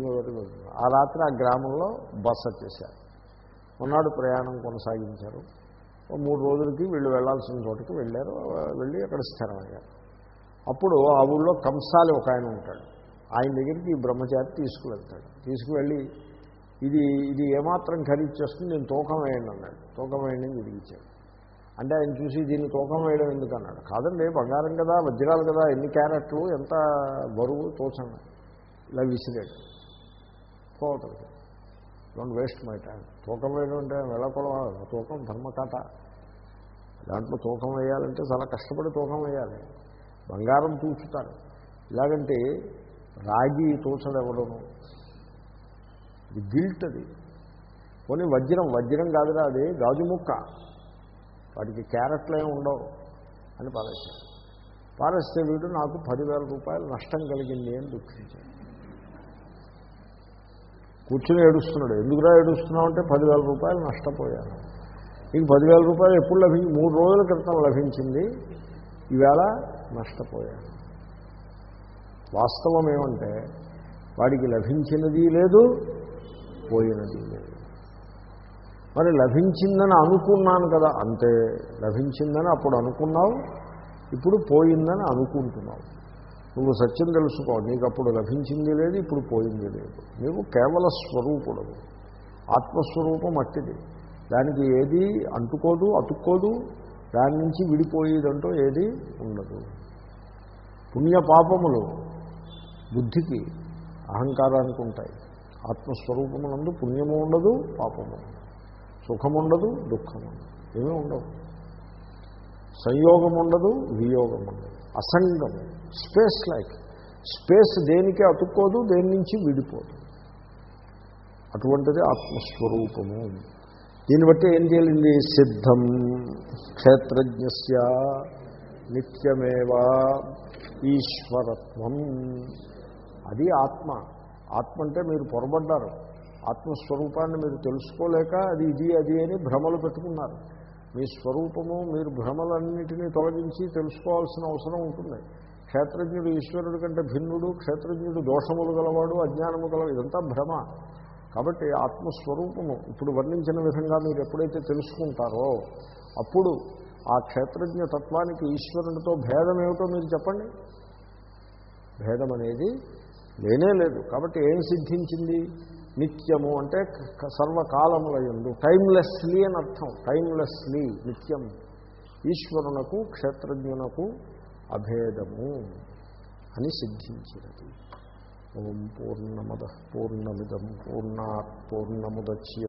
ఆ రాత్రి ఆ గ్రామంలో బస చేశారు. ఉన్నాడు ప్రయాణం కొనసాగించారు. మూడు రోజులకి వీళ్ళు వెళ్ళాల్సిన చోటుకి వెళ్ళారు వెళ్ళి అక్కడ స్థిరమయ్యారు. అప్పుడు ఆ ఊళ్ళో కంసాలి ఒక ఆయన ఉంటాడు. ఆయన దగ్గరికి ఈ బ్రహ్మచారి తీసుకువెళ్తాడు. తీసుకువెళ్ళి ఇది ఇది ఏమాత్రం ఖరీదు చేస్తుంది నేను తూకం వేయండి అన్నాడు. తూకం వేయండి అని విడిగించాడు. అంటే ఆయన చూసి దీన్ని తూకం వేయడం ఎందుకు అన్నాడు. కాదండి బంగారం కదా వజ్రాలు కదా ఎన్ని క్యారెట్లు ఎంత బరువు తోచండి. ఇలా విసిరాడు. పోతుంది. డోంట్ వేస్ట్ మై టైం తూకం వేయడం అంటే వెళ్ళకూడదు తూకం ధర్మకాట దాంట్లో తూకం వేయాలంటే చాలా కష్టపడి తూకం వేయాలి. బంగారం తూచుతారు. ఇలాగంటే రాగి తూచడు ఎవడను ఇది గిల్ట్ అది. పోనీ వజ్రం వజ్రం కాదురా అది గాజు ముక్క. వాటికి క్యారెట్లు ఏమి ఉండవు అని పారేశాడు పారేస్తే వీడు నాకు పదివేల రూపాయలు నష్టం కలిగింది అని దుఃఖించాడు. కూర్చుని ఏడుస్తున్నాడు. ఎందుకురా ఏడుస్తున్నావు అంటే పదివేల రూపాయలు నష్టపోయాను. నీకు పదివేల రూపాయలు ఎప్పుడు లభించి మూడు రోజుల క్రితం లభించింది. ఈవేళ నష్టపోయాను. వాస్తవం ఏమంటే వాడికి లభించినది లేదు పోయినది లేదు. మరి లభించిందని అనుకున్నాను కదా అంతే. లభించిందని అప్పుడు అనుకున్నావు ఇప్పుడు పోయిందని అనుకుంటున్నావు. నువ్వు సత్యం తెలుసుకో నీకు అప్పుడు లభించింది లేదు ఇప్పుడు పోయింది లేదు. నీవు కేవల స్వరూపుడు ఆత్మస్వరూపం అట్టిది. దానికి ఏది అంటుకోదు అతుక్కోదు దాని నుంచి విడిపోయేదంటూ ఏది ఉండదు. పుణ్య పాపములు బుద్ధికి అహంకారానికి ఉంటాయి. ఆత్మస్వరూపమునందు పుణ్యము ఉండదు పాపము సుఖముండదు సుఖం ఉండదు. ఏమీ ఉండవు. సంయోగం ఉండదు వియోగం ఉండదు అసంగం స్పేస్ లైక్. స్పేస్ దేనికి అతుక్కోదు దేని నుంచి విడిపోదు. అటువంటిది ఆత్మస్వరూపము. దీన్ని బట్టి ఏం తేలింది? సిద్ధం క్షేత్రజ్ఞస్య నిత్యమేవా ఈశ్వరత్వం. అది ఆత్మ. ఆత్మ అంటే మీరు పొరబడ్డారు. ఆత్మస్వరూపాన్ని మీరు తెలుసుకోలేక అది ఇది అది అని భ్రమలు పెట్టుకున్నారు. మీ స్వరూపము మీరు భ్రమలన్నిటినీ తొలగించి తెలుసుకోవాల్సిన అవసరం ఉంటుంది. క్షేత్రజ్ఞుడు ఈశ్వరుడు కంటే భిన్నుడు క్షేత్రజ్ఞుడు దోషములు గలవాడు అజ్ఞానము గలవాడు ఇదంతా భ్రమ. కాబట్టి ఆత్మస్వరూపము ఇప్పుడు వర్ణించిన విధంగా మీరు ఎప్పుడైతే తెలుసుకుంటారో అప్పుడు ఆ క్షేత్రజ్ఞ తత్వానికి ఈశ్వరునితో భేదం ఏమిటో మీరు చెప్పండి. భేదం అనేది లేనే లేదు. కాబట్టి ఏం సిద్ధించింది? నిత్యము అంటే సర్వకాలముల ఎందు టైమ్లెస్లీ అని అర్థం. టైమ్లెస్లీ నిత్యం ఈశ్వరునకు క్షేత్రజ్ఞునకు అభేదము అని సిద్ధించినది. ఓం పూర్ణమద పూర్ణమిదం పూర్ణా పూర్ణముద్య